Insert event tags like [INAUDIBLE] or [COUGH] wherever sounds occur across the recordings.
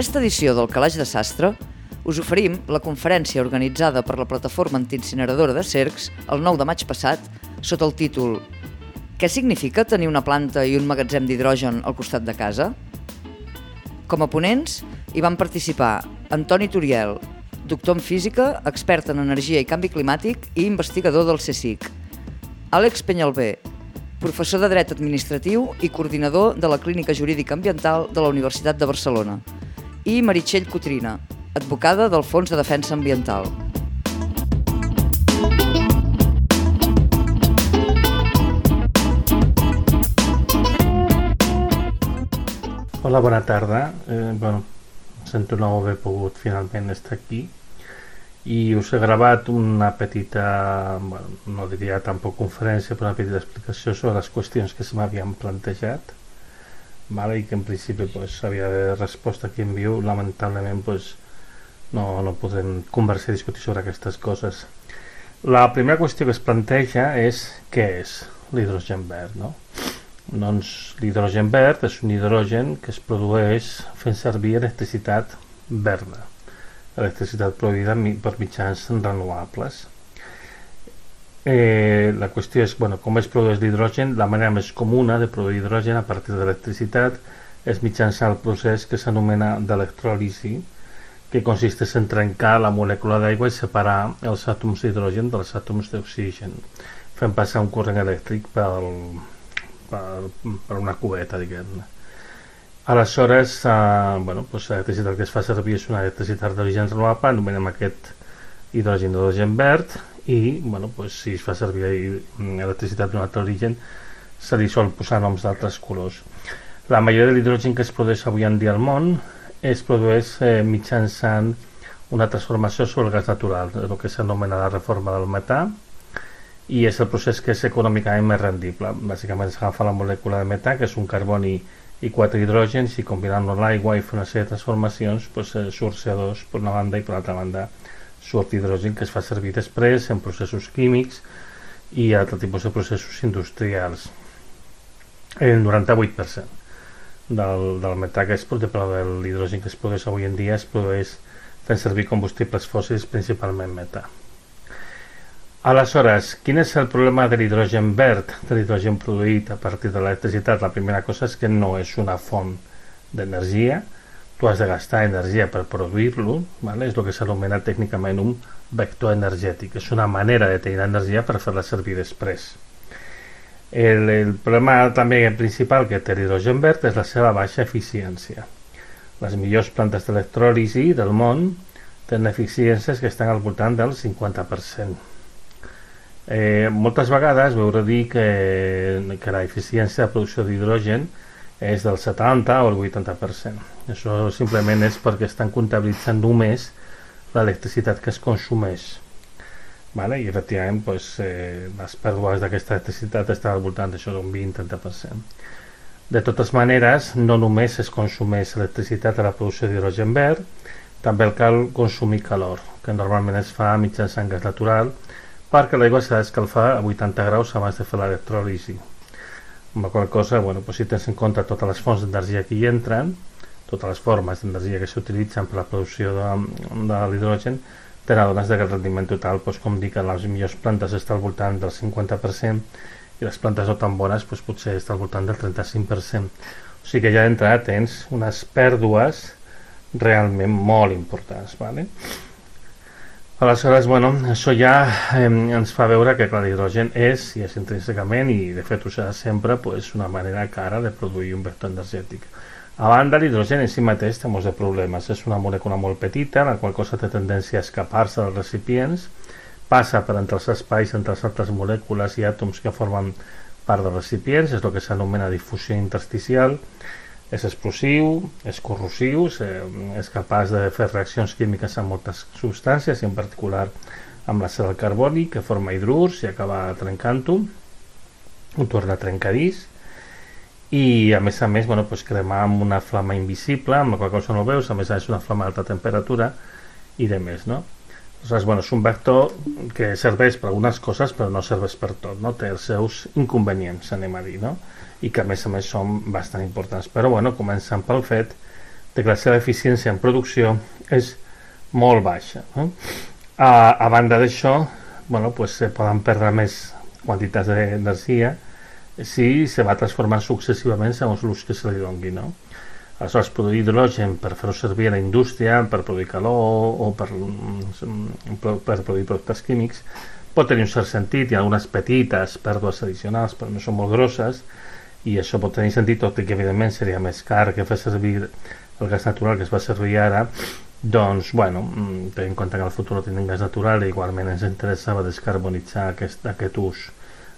aquesta edició del Calaix de Sastre us oferim la conferència organitzada per la plataforma antiincineradora de Cercs el 9 de maig passat sota el títol Què significa tenir una planta i un magatzem d'hidrogen al costat de casa? Com a ponents hi van participar Antoni Turiel, doctor en física, expert en energia i canvi climàtic i investigador del CSIC. Àlex Penyalbé, professor de dret administratiu i coordinador de la Clínica Jurídica Ambiental de la Universitat de Barcelona. I Meritxell Cotrina, advocada del Fons de Defensa Ambiental. Hola, bona tarda. Eh, bueno, sento no haver pogut finalment estar aquí i us he gravat una petita, bueno, no diria tampoc conferència, però una petita explicació sobre les qüestions que se m'havien plantejat vale? i que en principi pues, havia de resposta aquí en viu, lamentablement pues, no, no podrem conversar i discutir sobre aquestes coses. La primera qüestió que es planteja és què és l'hidrogen verd, no? Doncs l'hidrogen verd és un hidrogen que es produeix fent servir electricitat verda, electricitat produïda per mitjans renovables. Eh, la qüestió és bueno, com es produeix l'hidrogen. La manera més comuna de produir hidrogen a partir d'electricitat és mitjançant el procés que s'anomena d'electròlisi, que consisteix en trencar la molècula d'aigua i separar els àtoms d'hidrogen dels àtoms d'oxigen, fent passar un corrent elèctric per, per, per una cubeta, diguem-ne. Aleshores, eh, bueno, doncs l'electricitat que es fa servir és una electricitat d'origen renovable, anomenem aquest hidrogen d'origen verd, i bueno, doncs, si es fa servir electricitat d'un altre origen, se li sol posar noms d'altres colors. La majoria de l'hidrogen que es produeix avui en dia al món es produeix eh, mitjançant una transformació sobre el gas natural, el que s'anomena la reforma del metà, i és el procés que és econòmicament més rendible. Bàsicament s'agafa la molècula de metà, que és un carboni i quatre hidrògens, i combinant-lo amb l'aigua i fer una sèrie de transformacions, doncs, surt CO2 per una banda i per l'altra banda surt hidrogen que es fa servir després en processos químics i altres tipus de processos industrials. El 98% del, del metà que es produeix, de l'hidrogen que es produeix avui en dia es produeix fent servir combustibles fòssils, principalment metà. Aleshores, quin és el problema de l'hidrogen verd, de l'hidrogen produït a partir de l'electricitat? La primera cosa és que no és una font d'energia, tu has de gastar energia per produir-lo, vale? és el que s'anomena tècnicament un vector energètic, és una manera de tenir energia per fer-la servir després. El, el problema també principal que té l'hidrogen verd és la seva baixa eficiència. Les millors plantes d'electròlisi del món tenen eficiències que estan al voltant del 50%. Eh, moltes vegades veure dir que, que la eficiència de producció d'hidrogen és del 70 o el 80%. Això simplement és perquè estan comptabilitzant només l'electricitat que es consumeix vale? i efectivament pues, eh, les pèrdues d'aquesta electricitat estan al voltant d'això d'un 20-30%. De totes maneres, no només es consumeix electricitat a la producció d'hidrogen verd, també cal consumir calor, que normalment es fa mitjançant gas natural, perquè l'aigua s'ha d'escalfar a 80 graus abans de fer l'electròlisi. Amb la qual cosa, bueno, pues, si tens en compte totes les fonts d'energia que hi entren, totes les formes d'energia que s'utilitzen per la producció de, de l'hidrogen, t'adones que el rendiment total, doncs, com dic, en les millors plantes està al voltant del 50% i les plantes no tan bones doncs, potser està al voltant del 35%. O sigui que ja d'entrada tens unes pèrdues realment molt importants. Vale? Aleshores, bueno, això ja eh, ens fa veure que l'hidrogen és, i és intrínsecament, i de fet ho serà sempre, pues, una manera cara de produir un vector energètic. A banda, l'hidrogen en si mateix té molts de problemes. És una molècula molt petita, la qual cosa té tendència a escapar-se dels recipients, passa per entre els espais entre les altres molècules i àtoms que formen part dels recipients, és el que s'anomena difusió intersticial, és explosiu, és corrosiu, és capaç de fer reaccions químiques amb moltes substàncies, i en particular amb la del carboni, que forma hidrurs i acaba trencant-ho, ho torna trencadís, i a més a més bueno, pues cremar amb una flama invisible amb la qual cosa no veus, a més a més una flama d'alta temperatura i de més no? Aleshores, bueno, és un vector que serveix per algunes coses però no serveix per tot, no? té els seus inconvenients anem a dir, no? I que a més a més són bastant importants però bueno, començant pel fet de que la seva eficiència en producció és molt baixa. No? A, a banda d'això, bueno, pues, se poden perdre més quantitats d'energia si se va transformant successivament segons l'ús que se li doni. No? Aleshores, produir hidrogen per fer-ho servir a la indústria, per produir calor o per, mm, per produir productes químics, pot tenir un cert sentit, hi ha algunes petites pèrdues addicionals, però no són molt grosses, i això pot tenir sentit, tot i que evidentment seria més car que fer servir el gas natural que es va servir ara, doncs, bueno, mm, tenint en compte que al futur no tenim gas natural i igualment ens interessava descarbonitzar aquest, aquest ús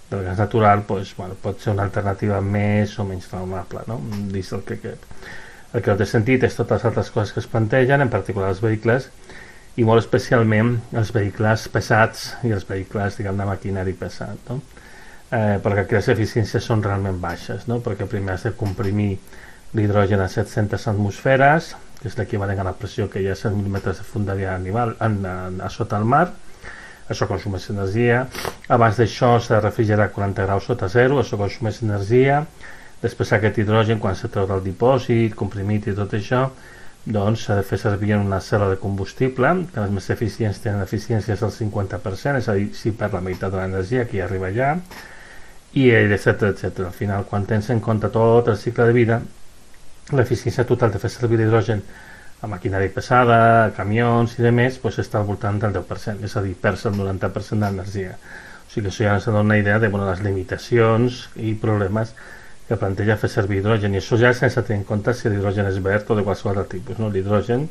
del gas natural, doncs, bueno, pot ser una alternativa més o menys raonable, no? Dins el que aquest. El que no té sentit és totes les altres coses que es plantegen, en particular els vehicles, i molt especialment els vehicles pesats i els vehicles, diguem, de maquinari pesat, no? Eh, perquè aquí les eficiències són realment baixes, no? perquè primer has de comprimir l'hidrogen a 700 atmosferes, que és l'equivalent a la pressió que hi ha a 100 mil·límetres de fundària animal en, en, a sota el mar, això consumeix energia, abans d'això s'ha de refrigerar a 40 graus sota zero, això consumeix energia, després aquest hidrogen quan se treu del dipòsit, comprimit i tot això, doncs s'ha de fer servir en una cel·la de combustible, que les més eficients tenen eficiències del 50%, és a dir, si per la meitat de l'energia que hi arriba allà, i etc etc. Al final, quan tens en compte tot el cicle de vida, l'eficiència total de fer servir l'hidrogen a maquinària pesada, a camions i demés, pues està al voltant del 10%, és a dir, perds el 90% d'energia. O sigui que això ja ens dona una idea de bueno, les limitacions i problemes que planteja fer servir hidrogen, i això ja sense tenir en compte si l'hidrogen és verd o de qualsevol altre tipus. No? L'hidrogen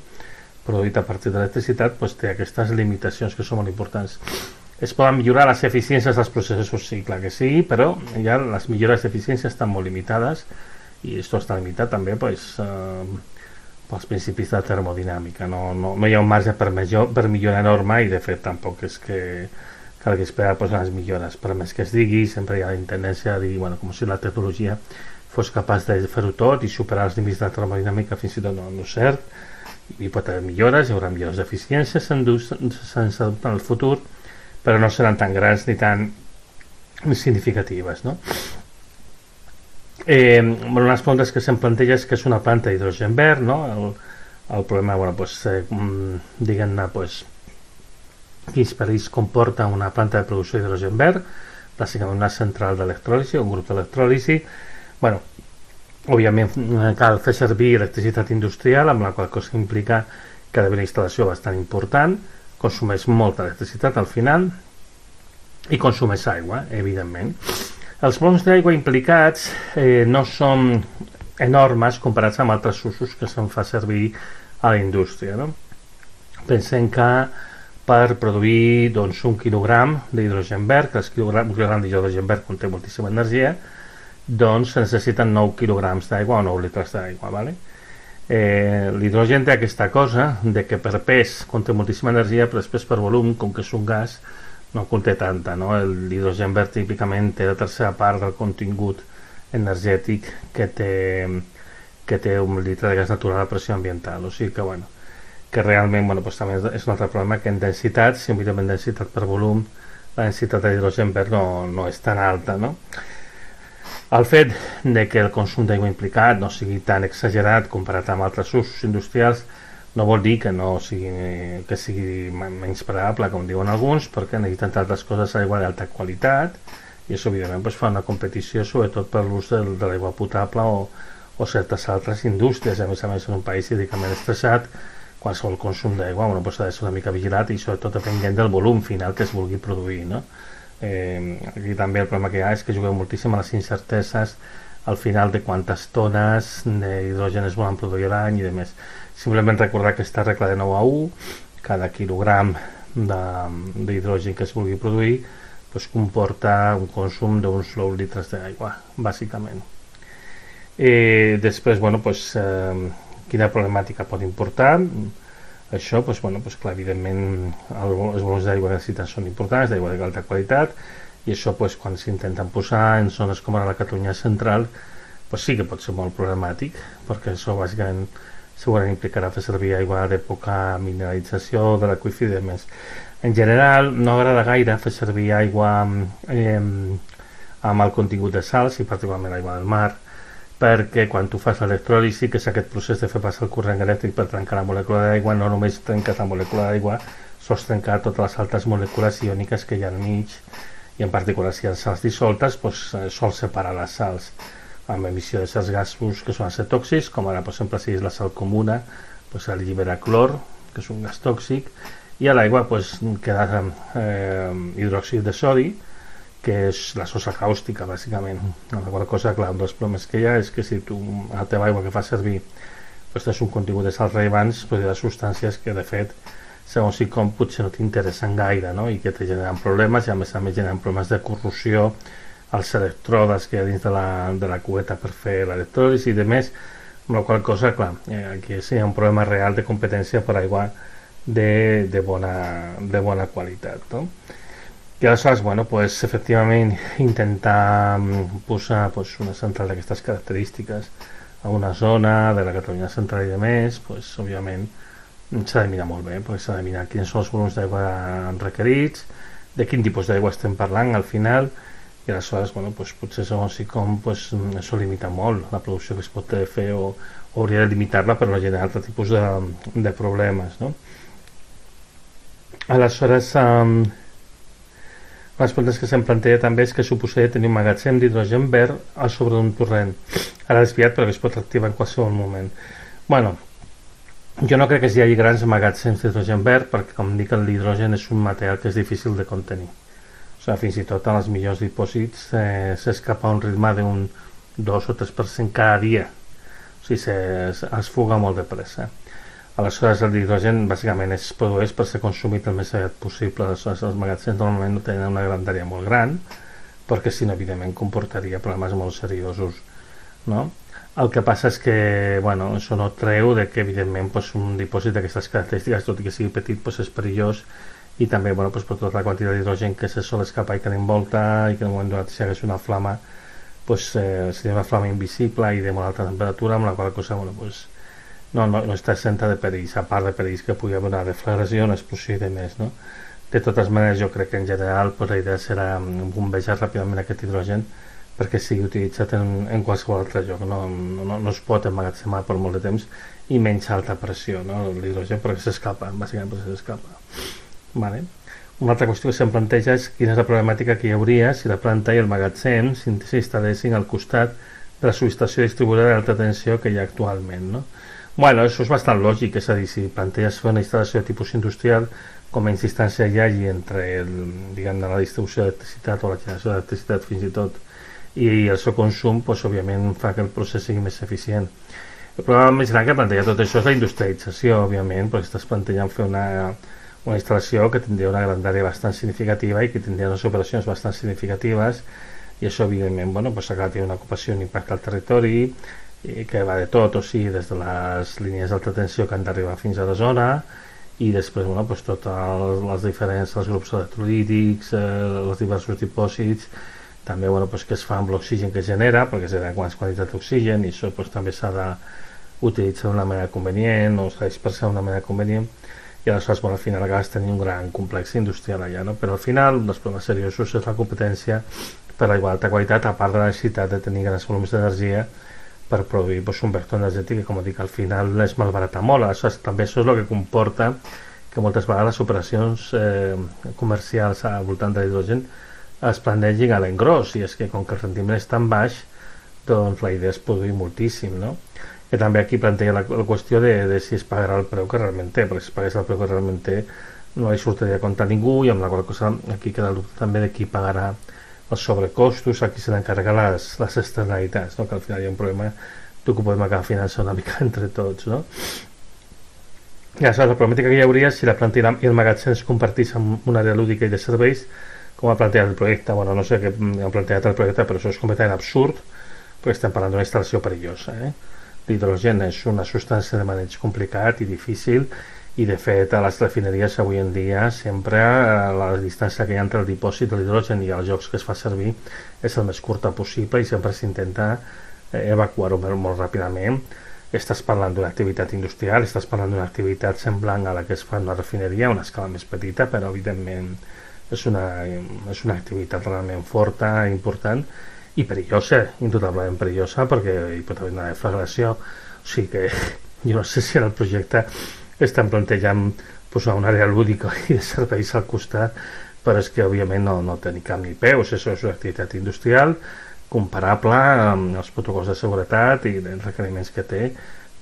produït a partir de l'electricitat pues, té aquestes limitacions que són molt importants. Es poden millorar les eficiències dels processos, sí, clar que sí, però ja les millores d'eficiència estan molt limitades i això està limitat també pues, eh, pels principis de termodinàmica. No, no, no hi ha un marge per, major, per millorar enorme i de fet tampoc és que calgui esperar pues, les millores. Per més que es digui sempre hi ha la tendència a dir bueno, com si la tecnologia fos capaç de fer-ho tot i superar els límits de la termodinàmica fins i tot no, no és cert hi pot haver millores, hi haurà millores d'eficiència sense dubte en el futur però no seran tan grans ni tan significatives no? Eh, bueno, les preguntes que se'm planteja és que és una planta d'hidrogen verd, no? El, el problema, bueno, pues, eh, mm, diguem-ne, pues, quins perills comporta una planta de producció d'hidrogen verd, bàsicament una central d'electròlisi, un grup d'electròlisi. bueno, òbviament eh, cal fer servir electricitat industrial, amb la qual cosa implica que ha d'haver una instal·lació bastant important, consumeix molta electricitat al final i consumeix aigua, evidentment. Els volums d'aigua implicats eh, no són enormes comparats amb altres usos que se'n fa servir a la indústria. No? Pensem que per produir doncs, un quilogram d'hidrogen verd, que el quilogram, d'hidrogen verd conté moltíssima energia, doncs se necessiten 9 quilograms d'aigua o 9 litres d'aigua. ¿vale? Eh, L'hidrogen té aquesta cosa de que per pes conté moltíssima energia, però després per volum, com que és un gas, no conté tanta, no? L'hidrogen verd típicament té la tercera part del contingut energètic que té, que té un litre de gas natural a pressió ambiental, o sigui que, bueno, que realment, bueno, pues, també és un altre problema que en densitat, si en densitat per volum, la densitat d'hidrogen verd no, no és tan alta, no? El fet de que el consum d'aigua implicat no sigui tan exagerat comparat amb altres usos industrials no vol dir que no sigui, que sigui menys parable, com diuen alguns, perquè necessiten altres coses a l'aigua d'alta qualitat i això evidentment pues, fa una competició sobretot per l'ús de, de l'aigua potable o, o certes altres indústries, a més a més en un país hídricament estressat qualsevol consum d'aigua bueno, pues, ha de ser una mica vigilat i sobretot depenent del volum final que es vulgui produir no? Eh, aquí també el problema que hi ha és que jugueu moltíssim a les incerteses al final de quantes tones d'hidrogen es volen produir l'any i demés Simplement recordar aquesta regla de 9 a 1, cada quilogram d'hidrogen que es vulgui produir doncs, comporta un consum d'uns 9 litres d'aigua, bàsicament. Eh, després, bueno, doncs, eh, quina problemàtica pot importar? Això, doncs, bueno, doncs, clar, evidentment, el, els volums d'aigua que necessiten són importants, d'aigua d'alta qualitat, i això, doncs, quan s'intenten posar en zones com ara la Catalunya central, doncs sí que pot ser molt problemàtic, perquè això, bàsicament, segurament implicarà fer servir aigua de poca mineralització de l'aqüífer i demés. En general, no agrada gaire fer servir aigua eh, amb el contingut de sals i particularment aigua del mar, perquè quan tu fas l'electròlisi, que és aquest procés de fer passar el corrent elèctric per trencar la molècula d'aigua, no només trenques la molècula d'aigua, sols trencar totes les altres molècules iòniques que hi ha al mig, i en particular si hi ha sals dissoltes, doncs, eh, sol separar les sals amb emissió de certs gasos que són ser tòxics, com ara, per exemple, si és la sal comuna, doncs, allibera clor, que és un gas tòxic, i a l'aigua doncs, queda eh, hidròxid de sodi, que és la sosa càustica, bàsicament. La qual cosa, clar, un dels problemes que hi ha és que si tu a la teva aigua que fa servir doncs tens un contingut de sals rellevants, doncs hi ha substàncies que, de fet, segons si com potser no t'interessen gaire, no? i que te generen problemes, i a més a més generen problemes de corrosió als electrodes que hi ha dins de la, de la cubeta per fer l'electròlisi i demés, amb la qual cosa, clar, eh, aquí sí hi ha un problema real de competència per aigua de, de, bona, de bona qualitat. No? I aleshores, bueno, pues, efectivament, intentar mm, posar pues, una central d'aquestes característiques a una zona de la Catalunya central i de més, pues, òbviament, s'ha de mirar molt bé, perquè s'ha de mirar quins són els volums d'aigua requerits, de quin tipus d'aigua estem parlant al final, i aleshores, bueno, pues, potser segons si com, pues, això limita molt la producció que es pot fer o, o hauria de limitar-la per no generar altre tipus de, de problemes, no? Aleshores, um, les preguntes que se'm planteja també és que suposaria tenir un magatzem d'hidrogen verd a sobre d'un torrent. Ara desviat però que es pot activar en qualsevol moment. Bueno, jo no crec que hi hagi grans magatzems d'hidrogen verd perquè, com dic, l'hidrogen és un material que és difícil de contenir. O sigui, fins i tot en els millors dipòsits eh, s'escapa un ritme d'un 2 o 3% cada dia. O sigui, es, es fuga molt de pressa. Aleshores, l'hidrogen bàsicament es produeix per ser consumit el més aviat possible. Aleshores, els magatzems normalment no tenen una grandària molt gran, perquè si no, evidentment, comportaria problemes molt seriosos. No? El que passa és que bueno, això no treu de que, evidentment, pues, un dipòsit d'aquestes característiques, tot i que sigui petit, pues, és perillós i també bueno, pues, per tota la quantitat d'hidrogen que se sol escapar i que l'envolta i que en un moment donat si hagués una flama pues, eh, seria una flama invisible i de molt alta temperatura amb la qual cosa bueno, pues, no, no, no està exenta de perills, a part de perills que pugui haver una deflagració, una explosió i de més, no? De totes maneres, jo crec que en general pues, la idea serà bombejar ràpidament aquest hidrogen perquè sigui utilitzat en, en qualsevol altre lloc, no, no, no es pot emmagatzemar per molt de temps i menys alta pressió, no? l'hidrogen perquè s'escapa, bàsicament perquè s'escapa. Vale. Una altra qüestió que se'm planteja és quina és la problemàtica que hi hauria si la planta i el magatzem s'instal·lessin al costat de la subestació distribuïda d'alta tensió que hi ha actualment. No? Bueno, això és bastant lògic, és a dir, si planteges fer una instal·lació de tipus industrial, com menys distància hi hagi entre el, diguem, la distribució d'electricitat o la generació d'electricitat fins i tot i el seu consum, doncs, òbviament fa que el procés sigui més eficient. El problema més gran que planteja tot això és la industrialització, òbviament, perquè estàs plantejant fer una, una instal·lació que tindria una grandària bastant significativa i que tindria unes operacions bastant significatives i això, evidentment, bueno, doncs, acaba tenint una ocupació, un impacte al territori, i que va de tot, o sigui, des de les línies d'alta tensió que han d'arribar fins a la zona i després, bueno, pues, tots els, les diferents els grups electrolítics, eh, els diversos dipòsits, també bueno, pues, que es fa amb l'oxigen que genera, perquè es genera quants quantitat d'oxigen i això pues, també s'ha d'utilitzar d'una manera convenient o s'ha d'expressar d'una manera convenient i aleshores bueno, al final acabes tenint un gran complex industrial allà, no? però al final un dels problemes seriosos és la competència per la igualtat de qualitat, a part de la necessitat de tenir grans volums d'energia per produir doncs, un vector energètic que, com dic, al final és malbaratar molt. És, també això és el que comporta que moltes vegades les operacions eh, comercials al voltant de l'hidrogen es plantegin a l'engròs i és que com que el rendiment és tan baix doncs la idea és produir moltíssim no? que també aquí planteja la, la qüestió de, de si es pagarà el preu que realment té perquè si es pagués el preu que realment té no hi sortiria a compte ningú i amb la qual cosa aquí queda el dubte també de qui pagarà els sobrecostos, aquí se n'encarrega les, les externalitats, no? que al final hi ha un problema tu que podem acabar finançant una mica [LAUGHS] entre tots. No? I aleshores la problemàtica que hi hauria si la planta i el magatzem es compartís amb una àrea lúdica i de serveis, com ha plantejat el projecte, bueno, no sé què ha plantejat el projecte, però això és completament absurd, perquè estem parlant d'una instal·lació perillosa. Eh? L'hidrogen és una substància de maneig complicat i difícil i de fet a les refineries avui en dia sempre eh, la distància que hi ha entre el dipòsit de l'hidrogen i els jocs que es fa servir és el més curta possible i sempre s'intenta eh, evacuar-ho molt, ràpidament estàs parlant d'una activitat industrial estàs parlant d'una activitat semblant a la que es fa en una refineria una escala més petita però evidentment és una, és una activitat realment forta, important i perillosa, indudablement perillosa, perquè hi pot haver una deflagració. O sigui que [LAUGHS] jo no sé si en el projecte estan plantejant posar una àrea lúdica [LAUGHS] i de serveis al costat, però és que òbviament no, no té ni cap ni peus, això és una activitat industrial comparable amb els protocols de seguretat i els requeriments que té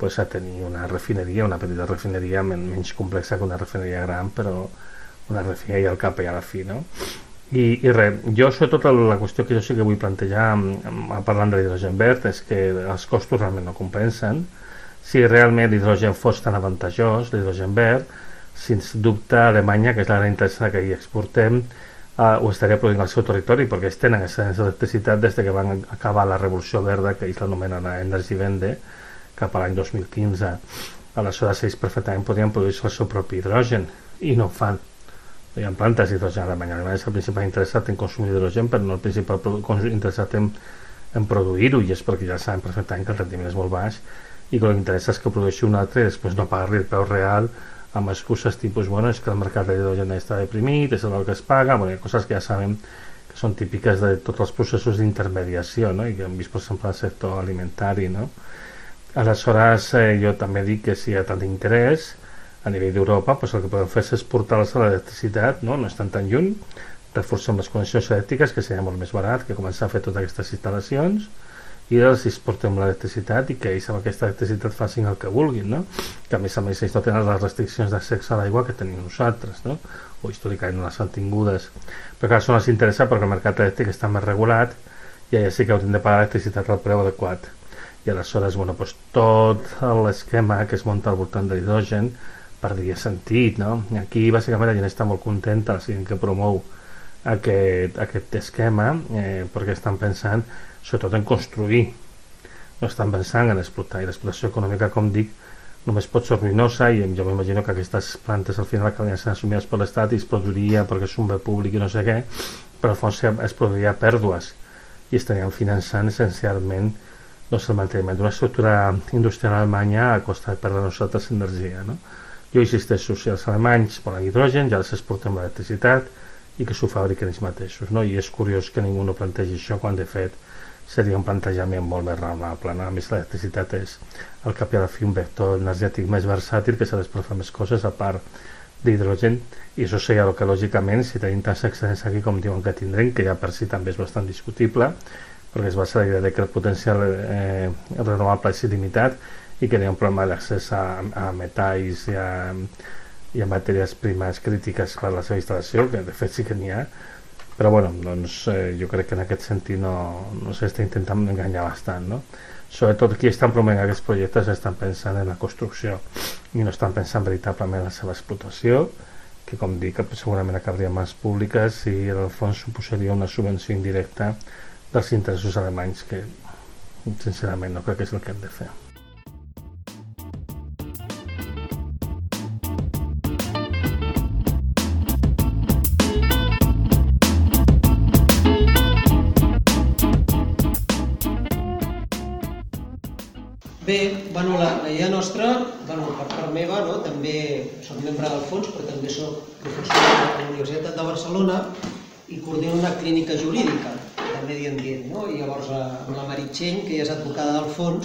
pues, a tenir una refineria, una petita refineria menys complexa que una refineria gran, però una refineria al cap i a la fi, no? I, i res, jo sobretot la qüestió que jo sí que vull plantejar parlant de l'hidrogen verd és que els costos realment no compensen si realment l'hidrogen fos tan avantajós l'hidrogen verd, sens dubte Alemanya, que és gran interessada que hi exportem uh, ho estaria produint al seu territori perquè es tenen aquesta electricitat des de que van acabar la revolució verda que ells l'anomenen Energy Vende cap a l'any 2015 aleshores ells perfectament podrien produir el seu propi hidrogen i no ho fan. Hi ha plantes d'hidrogen a Alemanya. Alemanya és el principal interessat en consumir hidrogen, però no el principal interessat en, en produir-ho, i és perquè ja saben perfectament que el rendiment és molt baix i que el que interessa és que produeixi un altre i després no pagar-li el preu real amb excuses tipus, bueno, és que el mercat de l'hidrogen està deprimit, és el que es paga, bueno, coses que ja sabem que són típiques de tots els processos d'intermediació, no? i que hem vist, per exemple, al sector alimentari. No? Aleshores, eh, jo també dic que si hi ha tant interès, a nivell d'Europa doncs el que podem fer és exportar-les a l'electricitat, no? no estan tan lluny, reforcem les connexions elèctriques, que seria molt més barat que començar a fer totes aquestes instal·lacions, i els exportem l'electricitat i que ells amb aquesta electricitat facin el que vulguin, no? que a més a més ells no tenen les restriccions d'accés a l'aigua que tenim nosaltres, no? o històricament no les han tingudes. Però clar, això no els interessa perquè el mercat elèctric està més regulat i allà sí que haurem de pagar electricitat al preu adequat. I aleshores, bueno, doncs tot l'esquema que es munta al voltant de l'hidrogen perdria sentit, no? Aquí, bàsicament, la gent està molt contenta, la gent que promou aquest, aquest esquema, eh, perquè estan pensant sobretot en construir, no estan pensant en explotar, i l'explotació econòmica, com dic, només pot ser ruïnosa i jo m'imagino que aquestes plantes al final acabarien sent assumides per l'Estat i es produiria perquè és un bé públic i no sé què, però al fons es produiria pèrdues i estarien finançant essencialment doncs, el manteniment d'una estructura industrial alemanya a costa de perdre nosaltres energia. No? Jo insisteixo, si els alemanys volen hidrogen, ja els exportem l'electricitat i que s'ho fabriquen ells mateixos. No? I és curiós que ningú no plantegi això quan de fet seria un plantejament molt més raonable. No? A més, l'electricitat és al cap i a la fi un vector energètic més versàtil que s'ha de fer més coses a part d'hidrogen i això seria el que lògicament si tenim tants excedents aquí com diuen que tindrem que ja per si també és bastant discutible perquè es basa la idea de que el potencial eh, renovable és il·limitat i que hi ha un problema d'accés a, a metalls i a, i a matèries primes crítiques per a la seva instal·lació, que de fet sí que n'hi ha, però bueno, doncs, eh, jo crec que en aquest sentit no, no s'està intentant enganyar bastant, no? Sobretot qui estan promovent aquests projectes estan pensant en la construcció i no estan pensant veritablement en la seva explotació, que com dic segurament acabaria mans públiques i en el fons suposaria una subvenció indirecta dels interessos alemanys que sincerament no crec que és el que hem de fer. Nostra, bueno, per part meva, no, també soc membre del fons, però també soc professor de la Universitat de Barcelona i coordino una clínica jurídica de medi ambient. No? I llavors eh, amb la Meritxell, que ja és advocada del fons,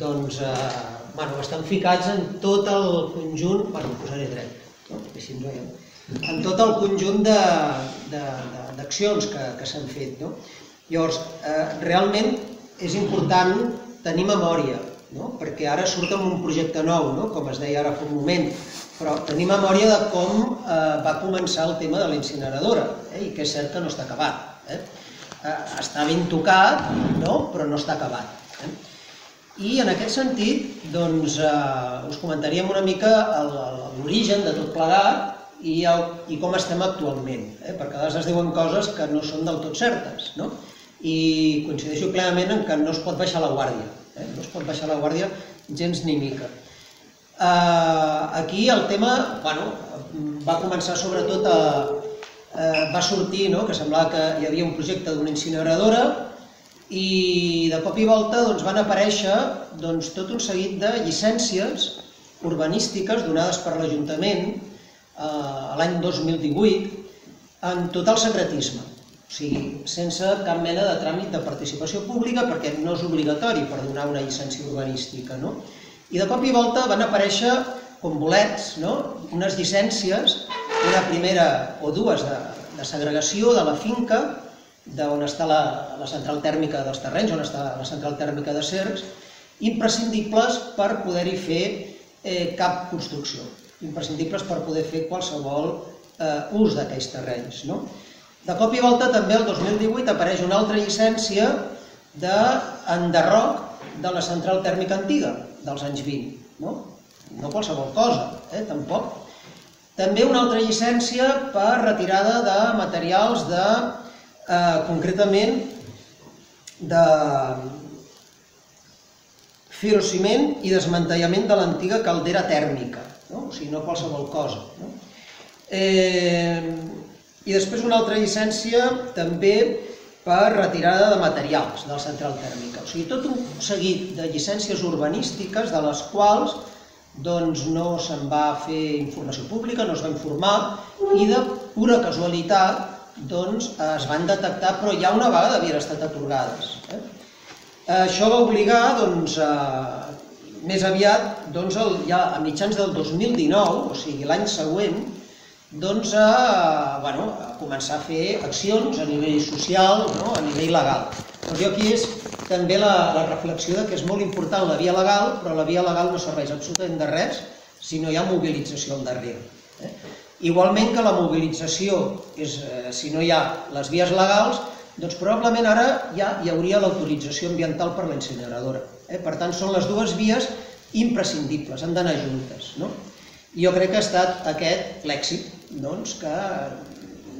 doncs eh, bueno, estan ficats en tot el conjunt, bueno, posaré dret, no? en tot el conjunt d'accions que, que s'han fet. No? Llavors, eh, realment és important tenir memòria, no? perquè ara surt amb un projecte nou, no? com es deia ara fa un moment, però tenir memòria de com eh, va començar el tema de la incineradora, eh? i que és cert que no està acabat. Eh? Eh, està ben tocat, no? però no està acabat. Eh? I en aquest sentit, doncs, eh, us comentaríem una mica l'origen de tot plegat i, el, i com estem actualment, eh? perquè a vegades es diuen coses que no són del tot certes, no? i coincideixo plenament en que no es pot baixar la guàrdia. Eh? No es pot baixar la guàrdia gens ni mica. Uh, aquí el tema bueno, va començar sobretot a... Uh, va sortir no? que semblava que hi havia un projecte d'una incineradora i de cop i volta doncs, van aparèixer doncs, tot un seguit de llicències urbanístiques donades per l'Ajuntament uh, l'any 2018 en total secretisme. O sigui, sense cap mena de tràmit de participació pública perquè no és obligatori per donar una llicència urbanística. No? I de cop i volta van aparèixer com bolets, no? unes llicències, una primera o dues de, de segregació de la finca, d'on està la, la central tèrmica dels terrenys, on està la central tèrmica de Cercs, imprescindibles per poder-hi fer eh, cap construcció, imprescindibles per poder fer qualsevol eh, ús d'aquells terrenys. No? De cop i volta també el 2018 apareix una altra llicència d'enderroc de la central tèrmica antiga dels anys 20. No, no qualsevol cosa, eh, tampoc. També una altra llicència per retirada de materials de, eh, concretament, de firociment i desmantellament de l'antiga caldera tèrmica, no? o sigui, no qualsevol cosa. No? Eh, i després una altra llicència també per retirada de materials de la central tèrmica. O sigui, tot un seguit de llicències urbanístiques de les quals doncs, no se'n va fer informació pública, no es va informar i de pura casualitat doncs, es van detectar, però ja una vegada havien estat atorgades. Eh? Això va obligar doncs, a, més aviat doncs, el, ja a mitjans del 2019, o sigui l'any següent, doncs, a, bueno, a començar a fer accions a nivell social, no? a nivell legal. Però jo aquí és també la, la reflexió de que és molt important la via legal, però la via legal no serveix absolutament de res si no hi ha mobilització al darrere. Eh? Igualment que la mobilització, és, eh, si no hi ha les vies legals, doncs probablement ara ja hi hauria l'autorització ambiental per la. Eh? Per tant, són les dues vies imprescindibles, han d'anar juntes. No? Jo crec que ha estat aquest l'èxit doncs, que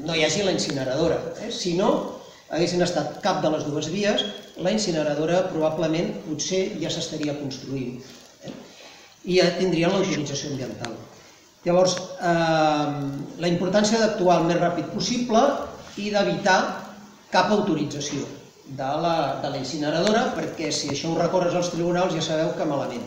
no hi hagi la incineradora. Eh? Si no, haguessin estat cap de les dues vies, la incineradora probablement potser ja s'estaria construint eh? i ja tindrien l'autorització ambiental. Llavors, eh, la importància d'actuar el més ràpid possible i d'evitar cap autorització de la, de la incineradora, perquè si això ho recorres als tribunals ja sabeu que malament.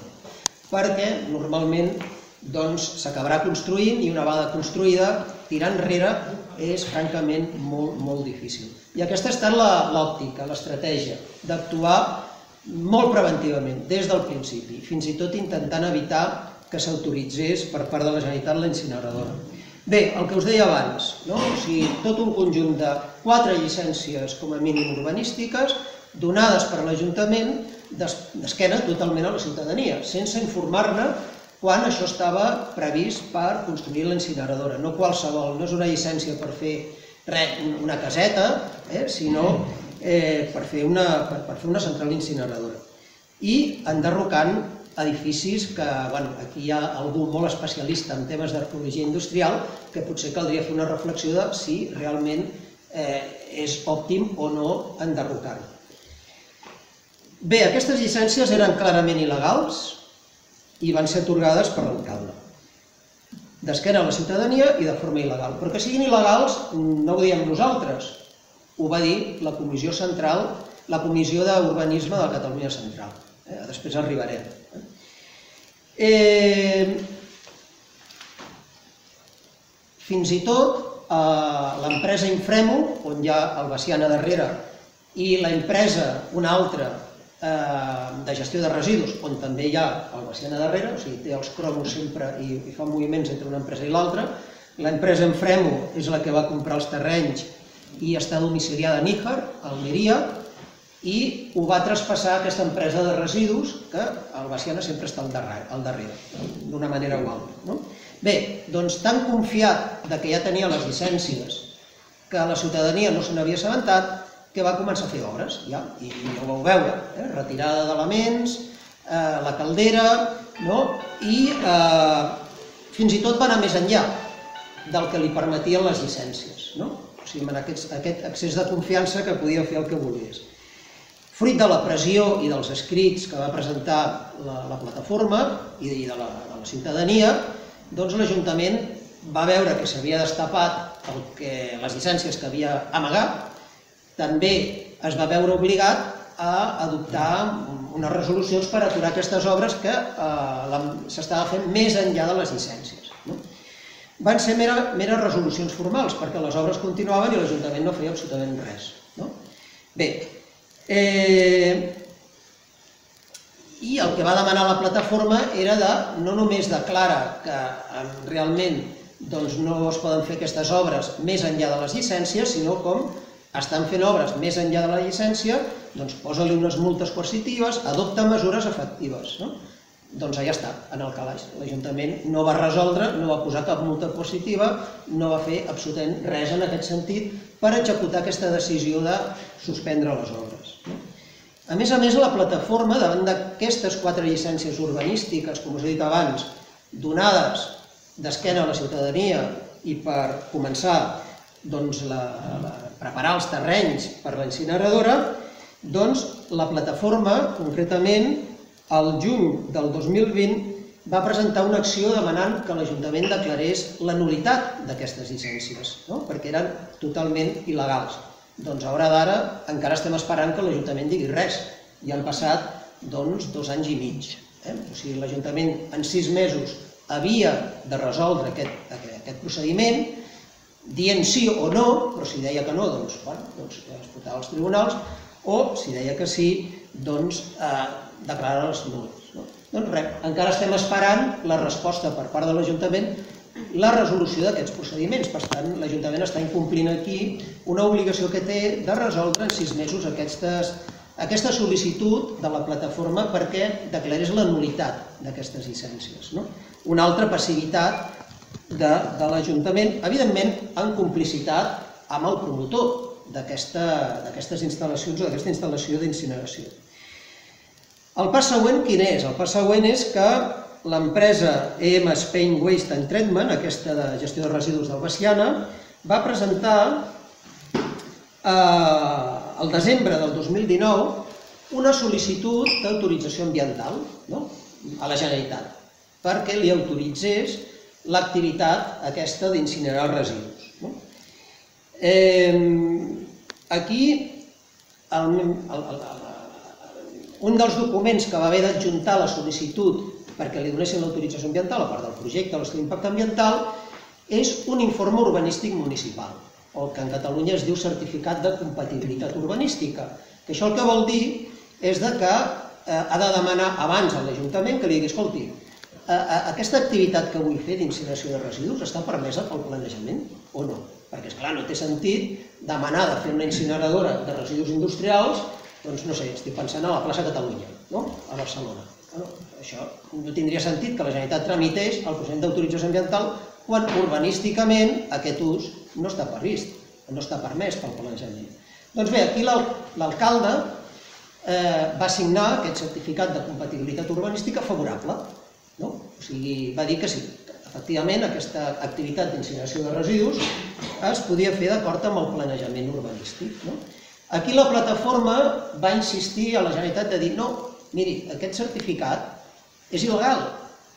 Perquè normalment doncs s'acabarà construint i una vegada construïda, tirar enrere és francament molt, molt difícil. I aquesta ha estat l'òptica, l'estratègia, d'actuar molt preventivament, des del principi, fins i tot intentant evitar que s'autoritzés per part de la Generalitat la incineradora. Bé, el que us deia abans, no? o sigui, tot un conjunt de quatre llicències com a mínim urbanístiques donades per l'Ajuntament d'esquena totalment a la ciutadania, sense informar-ne quan això estava previst per construir la incineradora. No qualsevol, no és una llicència per fer res, una caseta, eh, sinó eh, per, fer una, per, per fer una central incineradora. I enderrocant edificis que, bueno, aquí hi ha algú molt especialista en temes d'arqueologia industrial que potser caldria fer una reflexió de si realment eh, és òptim o no enderrocar-ho. Bé, aquestes llicències eren clarament il·legals, i van ser atorgades per l'alcalde d'esquena a la ciutadania i de forma il·legal. Però que siguin il·legals no ho diem nosaltres, ho va dir la Comissió Central, la Comissió d'Urbanisme de Catalunya Central. Eh? Després arribarem. Eh, fins i tot eh, l'empresa Infremo, on hi ha el Baciana darrere, i la empresa, una altra, de gestió de residus, on també hi ha el Baciana darrere, o sigui, té els cromos sempre i, i fa moviments entre una empresa i l'altra. L'empresa Enfremo és la que va comprar els terrenys i està domiciliada a Níjar, a Almeria, i ho va traspassar a aquesta empresa de residus que el Baciana sempre està al darrere, al darrere d'una manera o altra. No? Bé, doncs tan confiat de que ja tenia les llicències que la ciutadania no se n'havia assabentat, que va començar a fer obres, ja, i, i ho vau veure, eh? retirada d'elements, eh, la caldera, no? i eh, fins i tot va anar més enllà del que li permetien les llicències, no? o sigui, amb aquest, aquest accés de confiança que podia fer el que volgués. Fruit de la pressió i dels escrits que va presentar la, la plataforma i de, de, la, de la ciutadania, doncs l'Ajuntament va veure que s'havia destapat el que, les llicències que havia amagat també es va veure obligat a adoptar unes resolucions per aturar aquestes obres que eh, s'estava fent més enllà de les llicències. No? van ser mera, meres resolucions formals, perquè les obres continuaven i l'Ajuntament no feia absolutament res. No? Bé, eh, i el que va demanar la plataforma era de, no només declara que eh, realment doncs, no es poden fer aquestes obres més enllà de les llicències, sinó com estan fent obres més enllà de la llicència, doncs posa-li unes multes coercitives, adopta mesures efectives. No? Doncs ja està, en el calaix. L'Ajuntament no va resoldre, no va posar cap multa positiva, no va fer absolutament res en aquest sentit per executar aquesta decisió de suspendre les obres. A més a més, la plataforma, davant d'aquestes quatre llicències urbanístiques, com us he dit abans, donades d'esquena a la ciutadania i per començar doncs, la, la, preparar els terrenys per la incineradora, doncs la plataforma, concretament, al juny del 2020, va presentar una acció demanant que l'Ajuntament declarés la nulitat d'aquestes llicències, no? perquè eren totalment il·legals. Doncs a hora d'ara encara estem esperant que l'Ajuntament digui res. I han passat doncs, dos anys i mig. Eh? O sigui, l'Ajuntament en sis mesos havia de resoldre aquest, aquest procediment, dient sí o no, però si deia que no, doncs, bueno, doncs es portava als tribunals, o si deia que sí, doncs eh, declarar-les nuls. No? Doncs res, encara estem esperant la resposta per part de l'Ajuntament la resolució d'aquests procediments. Per tant, l'Ajuntament està incomplint aquí una obligació que té de resoldre en sis mesos aquestes, aquesta sol·licitud de la plataforma perquè declarés la nulitat d'aquestes llicències. No? Una altra passivitat de, de l'Ajuntament, evidentment en complicitat amb el promotor d'aquestes instal·lacions o d'aquesta instal·lació d'incineració. El pas següent quin és? El pas següent és que l'empresa EM Spain Waste and Treatment, aquesta de gestió de residus del Baciana, va presentar eh, el desembre del 2019 una sol·licitud d'autorització ambiental no? a la Generalitat perquè li autoritzés l'activitat aquesta d'incinerar els residus. No? Eh, aquí el, el, el, un dels documents que va haver d'adjuntar la sol·licitud perquè li donessin l'autorització ambiental, a part del projecte, l'estudi d'impacte ambiental, és un informe urbanístic municipal, o que en Catalunya es diu certificat de compatibilitat urbanística, que això el que vol dir és de que eh, ha de demanar abans a l'Ajuntament que li digui, escolti, aquesta activitat que vull fer d'incineració de residus està permesa pel planejament o no? Perquè, és clar no té sentit demanar de fer una incineradora de residus industrials doncs no sé, estic pensant a la plaça Catalunya, no? a Barcelona. Bueno, això no tindria sentit que la Generalitat tramités el procediment d'autorització ambiental quan urbanísticament aquest ús no està previst, no està permès pel planejament. Doncs bé, aquí l'alcalde eh, va signar aquest certificat de compatibilitat urbanística favorable. No? O sigui, va dir que sí, efectivament aquesta activitat d'incineració de residus es podia fer d'acord amb el planejament urbanístic. No? Aquí la plataforma va insistir a la Generalitat de dir no, miri, aquest certificat és il·legal.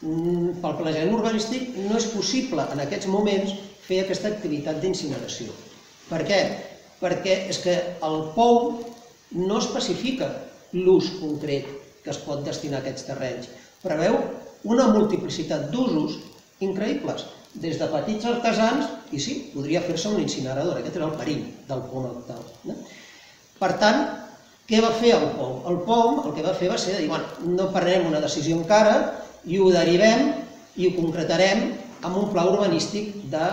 Mm, pel planejament urbanístic no és possible en aquests moments fer aquesta activitat d'incineració. Per què? Perquè és que el POU no especifica l'ús concret que es pot destinar a aquests terrenys. Preveu una multiplicitat d'usos increïbles, des de petits artesans, i sí, podria fer-se una incineradora, aquest era el perill del POU actual. No? Per tant, què va fer el POM? El POM el que va fer va ser dir, bueno, no prenem una decisió encara i ho derivem i ho concretarem amb un pla urbanístic de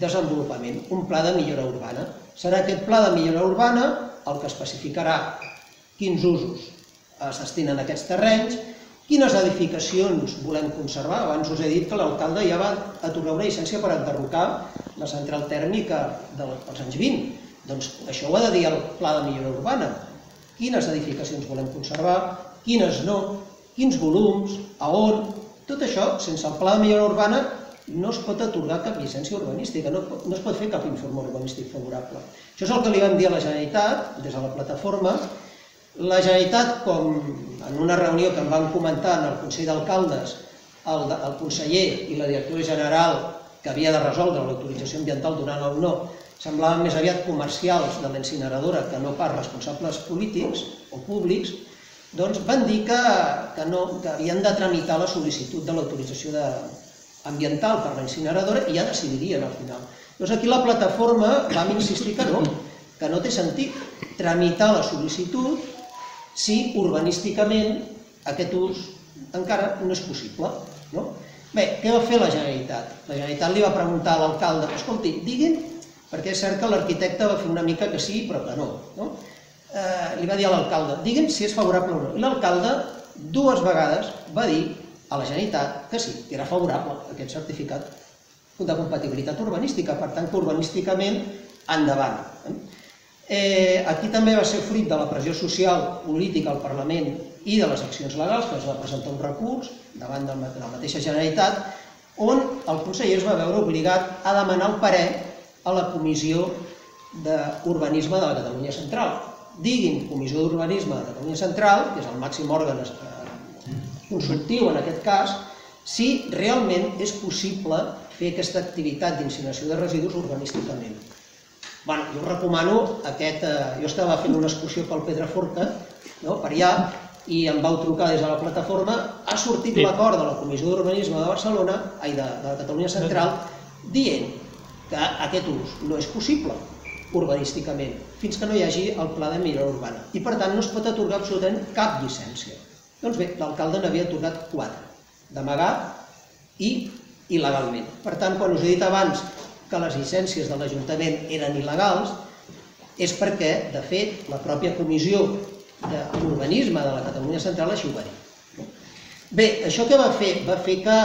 desenvolupament, un pla de millora urbana. Serà aquest pla de millora urbana el que especificarà quins usos es destinen a aquests terrenys, quines edificacions volem conservar. Abans us he dit que l'alcalde ja va atorgar una llicència per enderrocar la central tèrmica dels anys 20 doncs això ho ha de dir el Pla de Millora Urbana. Quines edificacions volem conservar, quines no, quins volums, a on... Tot això, sense el Pla de Millora Urbana, no es pot atorgar cap llicència urbanística, no, no es pot fer cap informe urbanístic favorable. Això és el que li vam dir a la Generalitat, des de la plataforma. La Generalitat, com en una reunió que em van comentar en el Consell d'Alcaldes, el, el conseller i la directora general que havia de resoldre l'autorització ambiental donant el no, semblaven més aviat comercials de l'incineradora que no pas responsables polítics o públics, doncs van dir que, que, no, que havien de tramitar la sol·licitud de l'autorització ambiental per la incineradora i ja decidirien al final. Llavors aquí la plataforma vam insistir que no, que no té sentit tramitar la sol·licitud si urbanísticament aquest ús encara no és possible. No? Bé, què va fer la Generalitat? La Generalitat li va preguntar a l'alcalde, escolti, digui'm, perquè és cert que l'arquitecte va fer una mica que sí, però que no. no? Eh, li va dir a l'alcalde, digui'm si és favorable o no. I l'alcalde dues vegades va dir a la Generalitat que sí, que era favorable aquest certificat de compatibilitat urbanística, per tant que urbanísticament endavant. Eh? Eh, aquí també va ser fruit de la pressió social política al Parlament i de les accions legals, que es va presentar un recurs davant de la mateixa Generalitat, on el conseller es va veure obligat a demanar el parer a la Comissió d'Urbanisme de la Catalunya Central. Diguin Comissió d'Urbanisme de Catalunya Central, que és el màxim òrgan eh, consultiu en aquest cas, si realment és possible fer aquesta activitat d'incineració de residus urbanísticament. Bueno, jo recomano aquest... Eh, jo estava fent una excursió pel Pedraforca, no, per allà, i em vau trucar des de la plataforma, ha sortit sí. l'acord de la Comissió d'Urbanisme de Barcelona, ai, de, de la Catalunya Central, dient que aquest ús no és possible urbanísticament, fins que no hi hagi el pla de millora urbana. I per tant no es pot atorgar absolutament cap llicència. Doncs bé, l'alcalde n'havia atorgat quatre, d'amagat i il·legalment. Per tant, quan us he dit abans que les llicències de l'Ajuntament eren il·legals és perquè, de fet, la pròpia comissió d'urbanisme de la Catalunya Central així ho va dir. Bé, això que va fer? Va fer que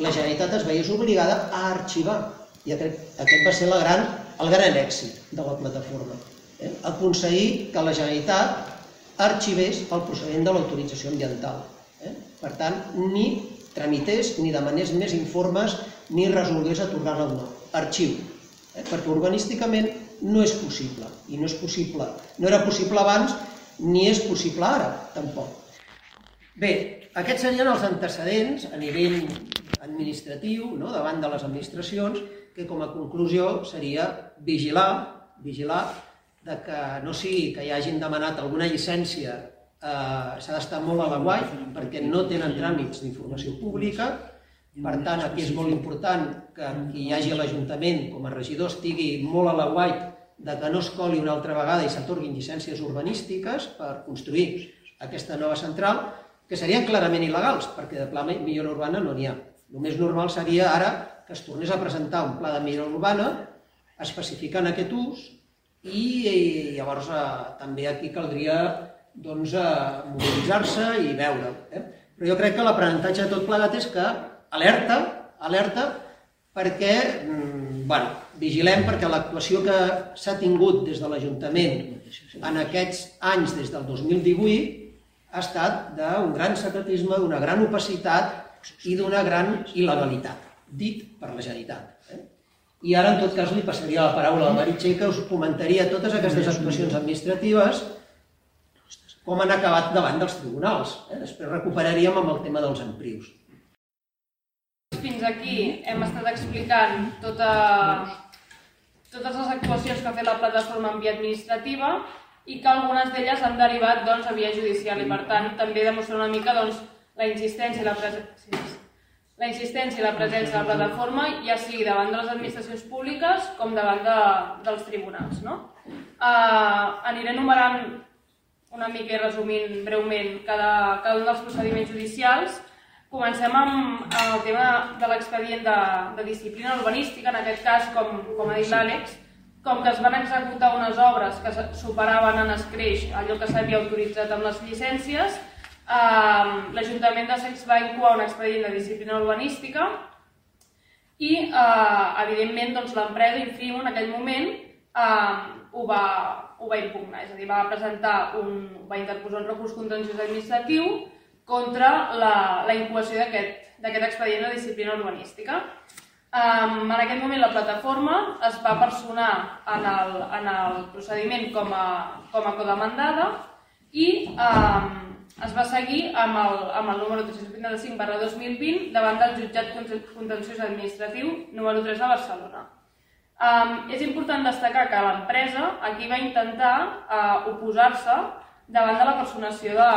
la Generalitat es veiés obligada a arxivar. I aquest, va ser la gran, el gran èxit de la plataforma. Eh? Aconseguir que la Generalitat arxivés el procediment de l'autorització ambiental. Eh? Per tant, ni tramités ni demanés més informes ni resolgués atorgar-la o no arxiu, eh? perquè urbanísticament no és possible, i no és possible, no era possible abans ni és possible ara, tampoc. Bé, aquests serien els antecedents a nivell administratiu, no? davant de les administracions, que com a conclusió seria vigilar, vigilar de que no sigui que hi hagin demanat alguna llicència eh, s'ha d'estar molt a la guai perquè no tenen tràmits d'informació pública per tant, aquí és molt important que qui hi hagi a l'Ajuntament com a regidor estigui molt a la guait de que no es coli una altra vegada i s'atorguin llicències urbanístiques per construir aquesta nova central, que serien clarament il·legals, perquè de pla millora urbana no n'hi ha. El més normal seria ara que es tornés a presentar un pla de millora urbana especificant aquest ús i, i llavors eh, també aquí caldria doncs, eh, mobilitzar-se i veure. Eh? Però jo crec que l'aprenentatge de tot plegat és que alerta, alerta, perquè mm, bueno, vigilem perquè l'actuació que s'ha tingut des de l'Ajuntament en aquests anys, des del 2018, ha estat d'un gran secretisme, d'una gran opacitat i d'una gran il·legalitat, dit per la Generalitat. Eh? I ara, en tot cas, li passaria la paraula a la Meritxell, que us comentaria totes aquestes actuacions administratives com han acabat davant dels tribunals. Eh? Després recuperaríem amb el tema dels emprius fins aquí hem estat explicant tota, totes les actuacions que ha fet la plataforma en via administrativa i que algunes d'elles han derivat doncs, a via judicial i per tant també demostra una mica doncs, la insistència i la presència la insistència i la presència de la plataforma ja sigui davant de les administracions públiques com davant de, dels tribunals. No? Uh, aniré enumerant una mica i resumint breument cada, cada un dels procediments judicials Comencem amb el tema de l'expedient de, de disciplina urbanística, en aquest cas, com, com ha dit l'Àlex, com que es van executar unes obres que superaven en escreix allò que s'havia autoritzat amb les llicències, eh, l'Ajuntament de Sex va incoar un expedient de disciplina urbanística i, eh, evidentment, doncs, l'empresa Infimo en aquell moment eh, ho, va, ho va impugnar, és a dir, va presentar un, va interposar un recurs contenciós administratiu contra la, la incoació d'aquest expedient de disciplina urbanística. Um, en aquest moment la plataforma es va personar en el, en el procediment com a, com a codemandada i um, es va seguir amb el, amb el número 325 barra 2020 davant del jutjat contenciós administratiu número 3 de Barcelona. Um, és important destacar que l'empresa aquí va intentar uh, oposar-se davant de la personació de,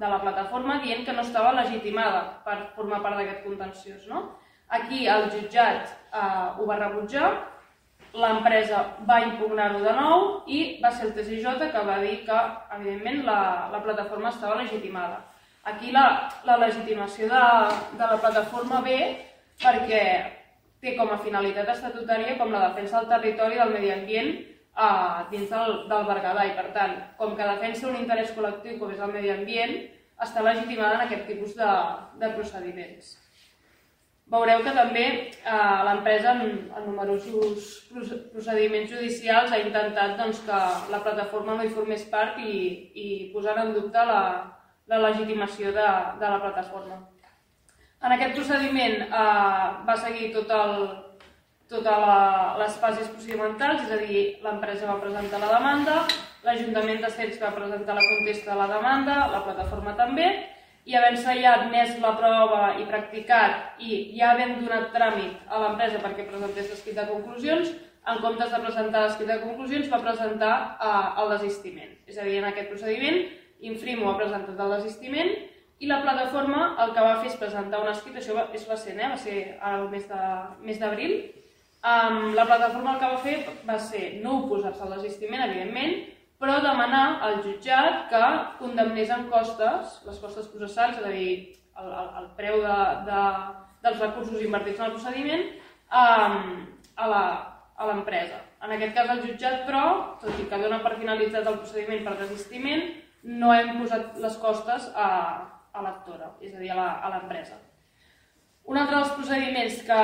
de la plataforma dient que no estava legitimada per formar part d'aquest contenciós. No? Aquí el jutjat eh, ho va rebutjar, l'empresa va impugnar-ho de nou i va ser el TCJ que va dir que, evidentment, la, la plataforma estava legitimada. Aquí la, la legitimació de, de la plataforma ve perquè té com a finalitat estatutària com la defensa del territori del medi ambient eh, dins del, del Berguedà i, per tant, com que defensa un interès col·lectiu com és el medi ambient, està legitimada en aquest tipus de, de procediments. Veureu que també eh, l'empresa en, en numerosos procediments judicials ha intentat doncs, que la plataforma no hi formés part i, i posar en dubte la, la legitimació de, de la plataforma. En aquest procediment eh, va seguir tot el, totes les fases procedimentals, és a dir, l'empresa va presentar la demanda, l'Ajuntament de Cercs va presentar la contesta de la demanda, la plataforma també, i havent-se ja admès la prova i practicat i ja havent donat tràmit a l'empresa perquè presentés l'escrit de conclusions, en comptes de presentar l'escrit de conclusions va presentar eh, el desistiment. És a dir, en aquest procediment, Infrimo ha presentat el desistiment i la plataforma el que va fer és presentar un escrit, això va, és recent, eh? va ser el mes d'abril, um, la plataforma el que va fer va ser no oposar-se al desistiment, evidentment, però demanar al jutjat que condemnés en costes, les costes processals, és a dir, el, el, el preu de, de, dels recursos invertits en el procediment, um, a l'empresa. En aquest cas el jutjat, però, tot i que dona per finalitzat el procediment per desistiment, no hem posat les costes a, a l'actora, és a dir, a l'empresa. Un altre dels procediments que,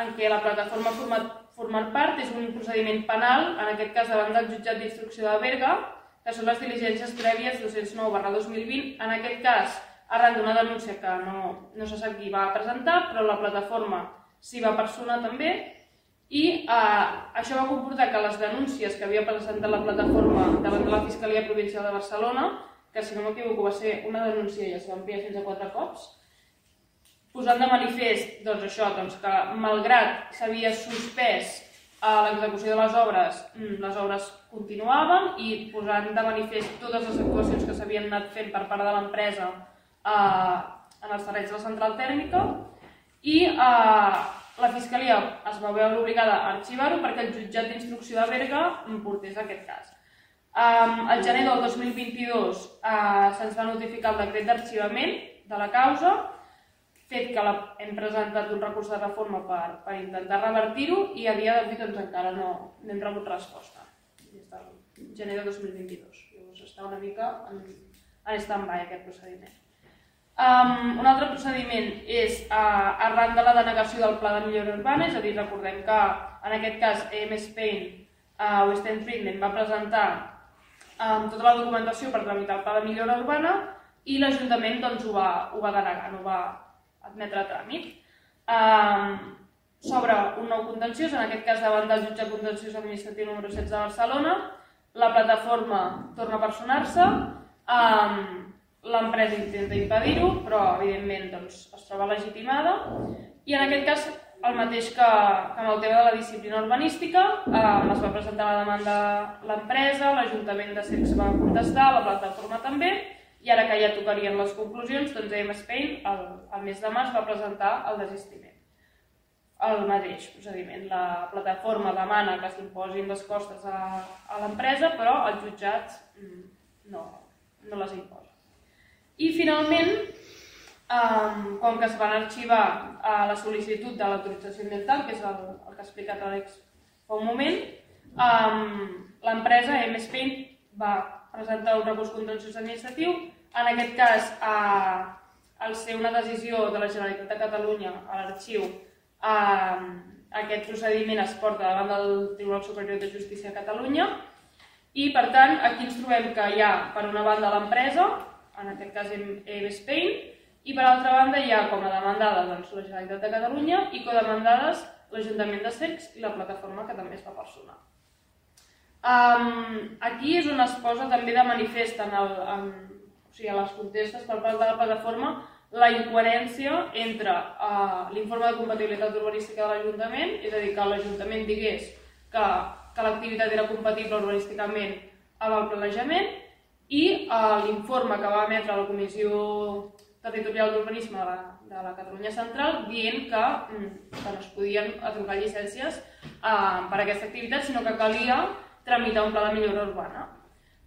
en què la plataforma ha format formar part és un procediment penal, en aquest cas davant del jutjat d'instrucció de Berga, que són les diligències prèvies 209 barra 2020. En aquest cas, arran d'una denúncia que no, no se sap qui va presentar, però la plataforma s'hi va personar també, i eh, això va comportar que les denúncies que havia presentat la plataforma davant de la Fiscalia Provincial de Barcelona, que si no m'equivoco va ser una denúncia i es va enviar fins a quatre cops, posant de manifest doncs, això, doncs, que malgrat s'havia suspès a l'execució de les obres, mm, les obres continuaven i posant de manifest totes les actuacions que s'havien anat fent per part de l'empresa eh, en els terrenys de la central tèrmica i eh, la Fiscalia es va veure obligada a arxivar-ho perquè el jutjat d'instrucció de Berga portés aquest cas. Um, el gener del 2022 uh, se'ns va notificar el decret d'arxivament de la causa fet que la, hem presentat un recurs de reforma per, per intentar revertir-ho i a dia d'avui doncs, encara no, no hem rebut resposta. Des del gener de 2022. Llavors està una mica en, en stand-by aquest procediment. Um, un altre procediment és uh, arran de la denegació del pla de millora urbana, és a dir, recordem que en aquest cas EM Spain, uh, Western Treatment va presentar um, tota la documentació per tramitar el pla de millora urbana i l'Ajuntament doncs, ho, va, ho va denegar, no va, admetre a tràmit. Sobre un nou contenciós, en aquest cas davant del jutge contenciós administratiu número 16 de Barcelona, la plataforma torna a personar-se, um, l'empresa intenta impedir-ho, però evidentment doncs, es troba legitimada, i en aquest cas el mateix que, que amb el tema de la disciplina urbanística, eh, es va presentar la demanda l'empresa, l'Ajuntament de Cecs va contestar, la plataforma també, i ara que ja tocarien les conclusions, doncs EM Spain el, el mes de març va presentar el desistiment. El mateix procediment. La plataforma demana que s'imposin les costes a, a l'empresa, però el jutjat mm, no, no les imposa. I finalment, um, com que es van arxivar uh, la sol·licitud de l'autorització ambiental, que és el, el que ha explicat l'Àlex fa un moment, um, l'empresa EM Spain va presentar un recurs contenciós administratiu. En aquest cas, eh, al ser una decisió de la Generalitat de Catalunya a l'arxiu, eh, aquest procediment es porta davant del Tribunal Superior de Justícia de Catalunya i, per tant, aquí ens trobem que hi ha, per una banda, l'empresa, en aquest cas EB Spain, i per altra banda hi ha com a demandada doncs, la Generalitat de Catalunya i codemandades l'Ajuntament de Cercs i la plataforma que també es va personar. Um, aquí és on es posa també de manifest en el, en, o sigui, a les contestes per part de la plataforma la incoherència entre uh, l'informe de compatibilitat urbanística de l'Ajuntament, és a dir, que l'Ajuntament digués que, que l'activitat era compatible urbanísticament amb el planejament, i uh, l'informe que va emetre la Comissió territorial d'urbanisme de, la, de la Catalunya Central dient que, mm, que no es podien atorgar llicències eh, per a aquesta activitat, sinó que calia tramitar un pla de millora urbana.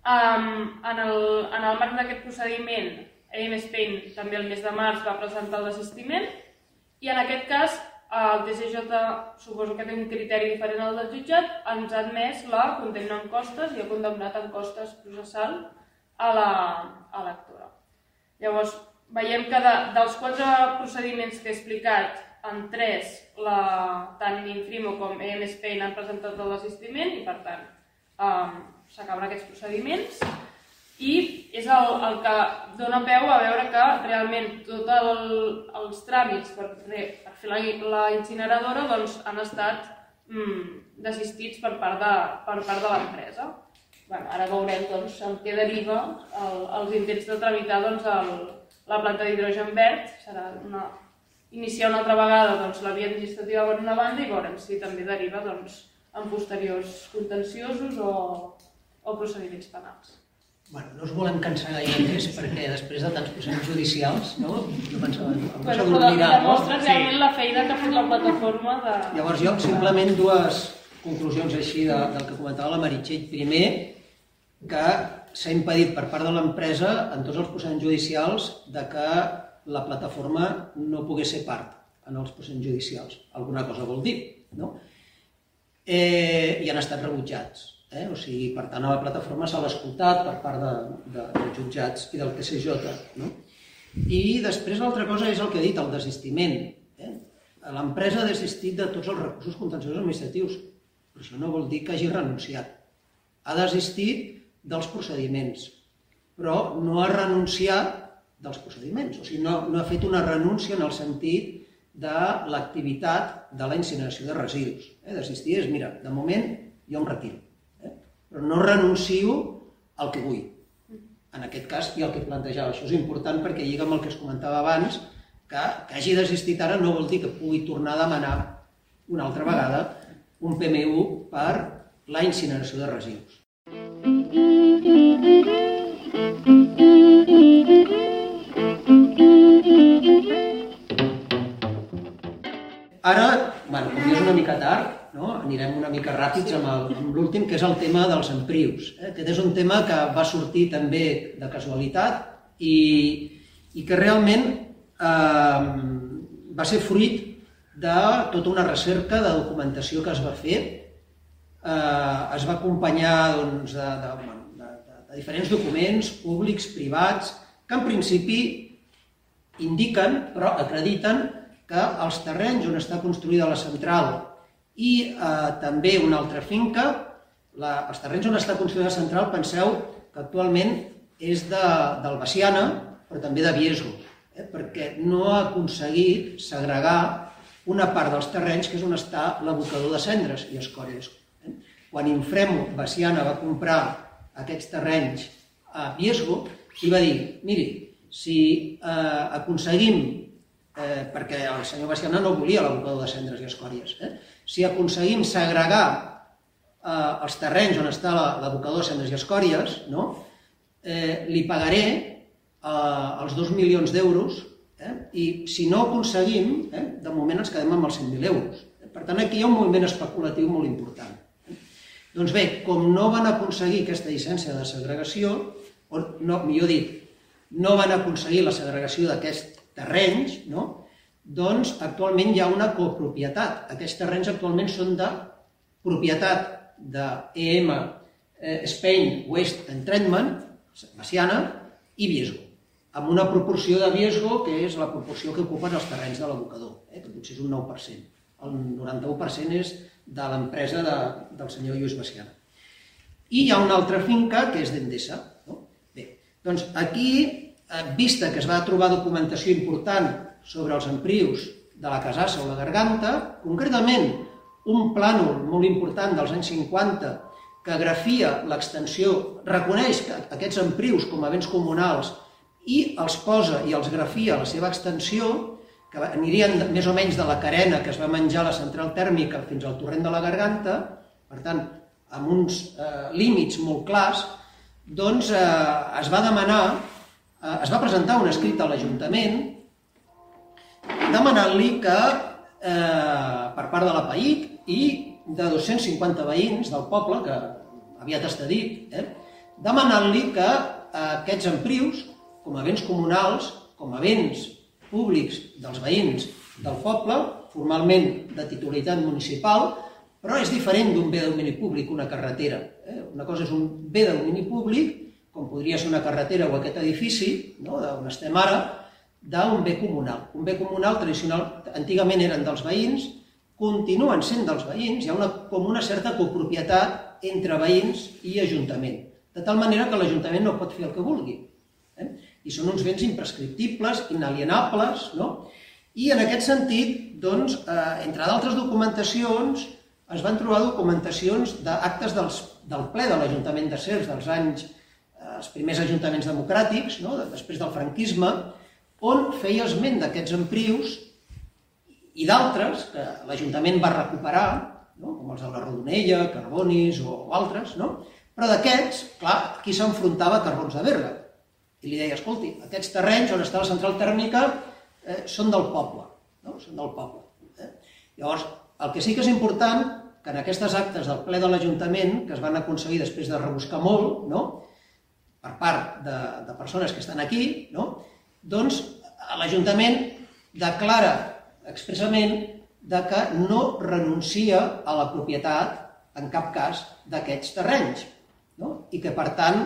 Um, en, el, en el marc d'aquest procediment, AM Spain també el mes de març va presentar el desistiment i en aquest cas el TCJ, suposo que té un criteri diferent al del jutjat, ens ha admès la condemna en costes i ha condemnat en costes processal a la, a l'actora. Llavors, veiem que de, dels quatre procediments que he explicat, en tres, la, tant Infrimo com EM Spain han presentat el desistiment i, per tant, um, s'acaben aquests procediments i és el, el que dona peu a veure que realment tots el, els tràmits per, per fer la, la incineradora doncs, han estat mm, desistits per part de, per part de l'empresa. Bueno, ara veurem doncs, en què deriva el, els intents de tramitar doncs, el, la planta d'hidrogen verd. Serà una, iniciar una altra vegada doncs, la via administrativa per una banda i veurem si també deriva doncs, en posteriors contenciosos o, o procediments penals. Bueno, no us volem cansar gaire més perquè després de tants processos judicials, no? No pensava, em Bueno, pensava però no? demostra realment la feina que ha fet la plataforma de... Llavors jo simplement dues conclusions així de, del que comentava la Meritxell. Primer, que s'ha impedit per part de l'empresa en tots els procediments judicials de que la plataforma no pogués ser part en els procediments judicials. Alguna cosa vol dir, no? Eh, I han estat rebutjats. Eh? O sigui, per tant, a la plataforma s'ha escoltat per part de, de, dels jutjats i del TCJ. No? I després l'altra cosa és el que he dit, el desistiment. Eh? L'empresa ha desistit de tots els recursos contenciosos administratius, però això no vol dir que hagi renunciat. Ha desistit dels procediments, però no ha renunciat dels procediments. O sigui, no, no ha fet una renúncia en el sentit de l'activitat de la incineració de residus. Eh? Desistir és, mira, de moment jo em retiro però no renuncio al que vull. En aquest cas, i el que plantejava. Això és important perquè lliga amb el que es comentava abans, que, que hagi desistit ara no vol dir que pugui tornar a demanar una altra vegada un PMU per la incineració de residus. Ara, bueno, com ja és una mica tard, no? anirem una mica ràpids amb l'últim, que és el tema dels emprius. Eh? Aquest és un tema que va sortir també de casualitat i, i que realment eh, va ser fruit de tota una recerca de documentació que es va fer. Eh, es va acompanyar doncs, de, de, de, de, de diferents documents públics, privats, que en principi indiquen, però acrediten, que els terrenys on està construïda la central i eh, també una altra finca, la, els terrenys on està construïda central, penseu que actualment és de, del Baciana, però també de Biesgo, eh, perquè no ha aconseguit segregar una part dels terrenys que és on està l'abocador de cendres i escòries. Eh? Quan Infremo Baciana va comprar aquests terrenys a Biesgo, li va dir, miri, si eh, aconseguim, eh, perquè el senyor Baciana no volia l'abocador de cendres i escòries, eh? si aconseguim segregar eh, els terrenys on està l'abocador de cendres i escòries, no? eh, li pagaré eh, els 2 milions d'euros eh? i si no aconseguim, eh, de moment ens quedem amb els 100.000 euros. Per tant, aquí hi ha un moviment especulatiu molt important. Eh? Doncs bé, com no van aconseguir aquesta llicència de segregació, o no, millor dit, no van aconseguir la segregació d'aquests terrenys, no? doncs actualment hi ha una copropietat. Aquests terrenys actualment són de propietat d'EM eh, Spain Waste and Treatment, Maciana, i Biesgo, amb una proporció de Biesgo que és la proporció que ocupen els terrenys de l'abocador, eh, que potser és un 9%. El 91% és de l'empresa de, del senyor Lluís Maciana. I hi ha una altra finca que és d'Endesa. No? Bé, doncs aquí, eh, vista que es va trobar documentació important sobre els emprius de la Casassa o la Garganta, concretament un plànol molt important dels anys 50 que grafia l'extensió, reconeix que aquests emprius com a béns comunals i els posa i els grafia la seva extensió, que anirien més o menys de la carena que es va menjar la central tèrmica fins al torrent de la Garganta, per tant, amb uns eh, límits molt clars, doncs eh, es va demanar es va presentar un escrit a l'Ajuntament demanant-li que eh, per part de la PAIC i de 250 veïns del poble, que aviat està dit, eh, demanant-li que eh, aquests emprius, com a béns comunals, com a béns públics dels veïns del poble, formalment de titularitat municipal, però és diferent d'un bé de domini públic, una carretera. Eh? Una cosa és un bé de domini públic, com podria ser una carretera o aquest edifici, no? d'on estem ara, d'un bé comunal. Un bé comunal tradicional, antigament eren dels veïns, continuen sent dels veïns, hi ha una, com una certa copropietat entre veïns i ajuntament, de tal manera que l'Ajuntament no pot fer el que vulgui. Eh? I són uns béns imprescriptibles, inalienables, no? I en aquest sentit, doncs, eh, entre d'altres documentacions, es van trobar documentacions d'actes del ple de l'Ajuntament de Cercs dels anys, els primers ajuntaments democràtics, no? després del franquisme, on feia esment d'aquests emprius i d'altres que l'Ajuntament va recuperar, no? com els de la Rodonella, Carbonis o altres, no? però d'aquests, clar, aquí s'enfrontava Carbons de Berga. I li deia, escolti, aquests terrenys on està la central tèrmica eh, són del poble, no? són del poble. Eh? Llavors, el que sí que és important, que en aquestes actes del ple de l'Ajuntament, que es van aconseguir després de rebuscar molt, no? Per part de, de persones que estan aquí, no? doncs l'Ajuntament declara expressament de que no renuncia a la propietat en cap cas d'aquests terrenys no? i que per tant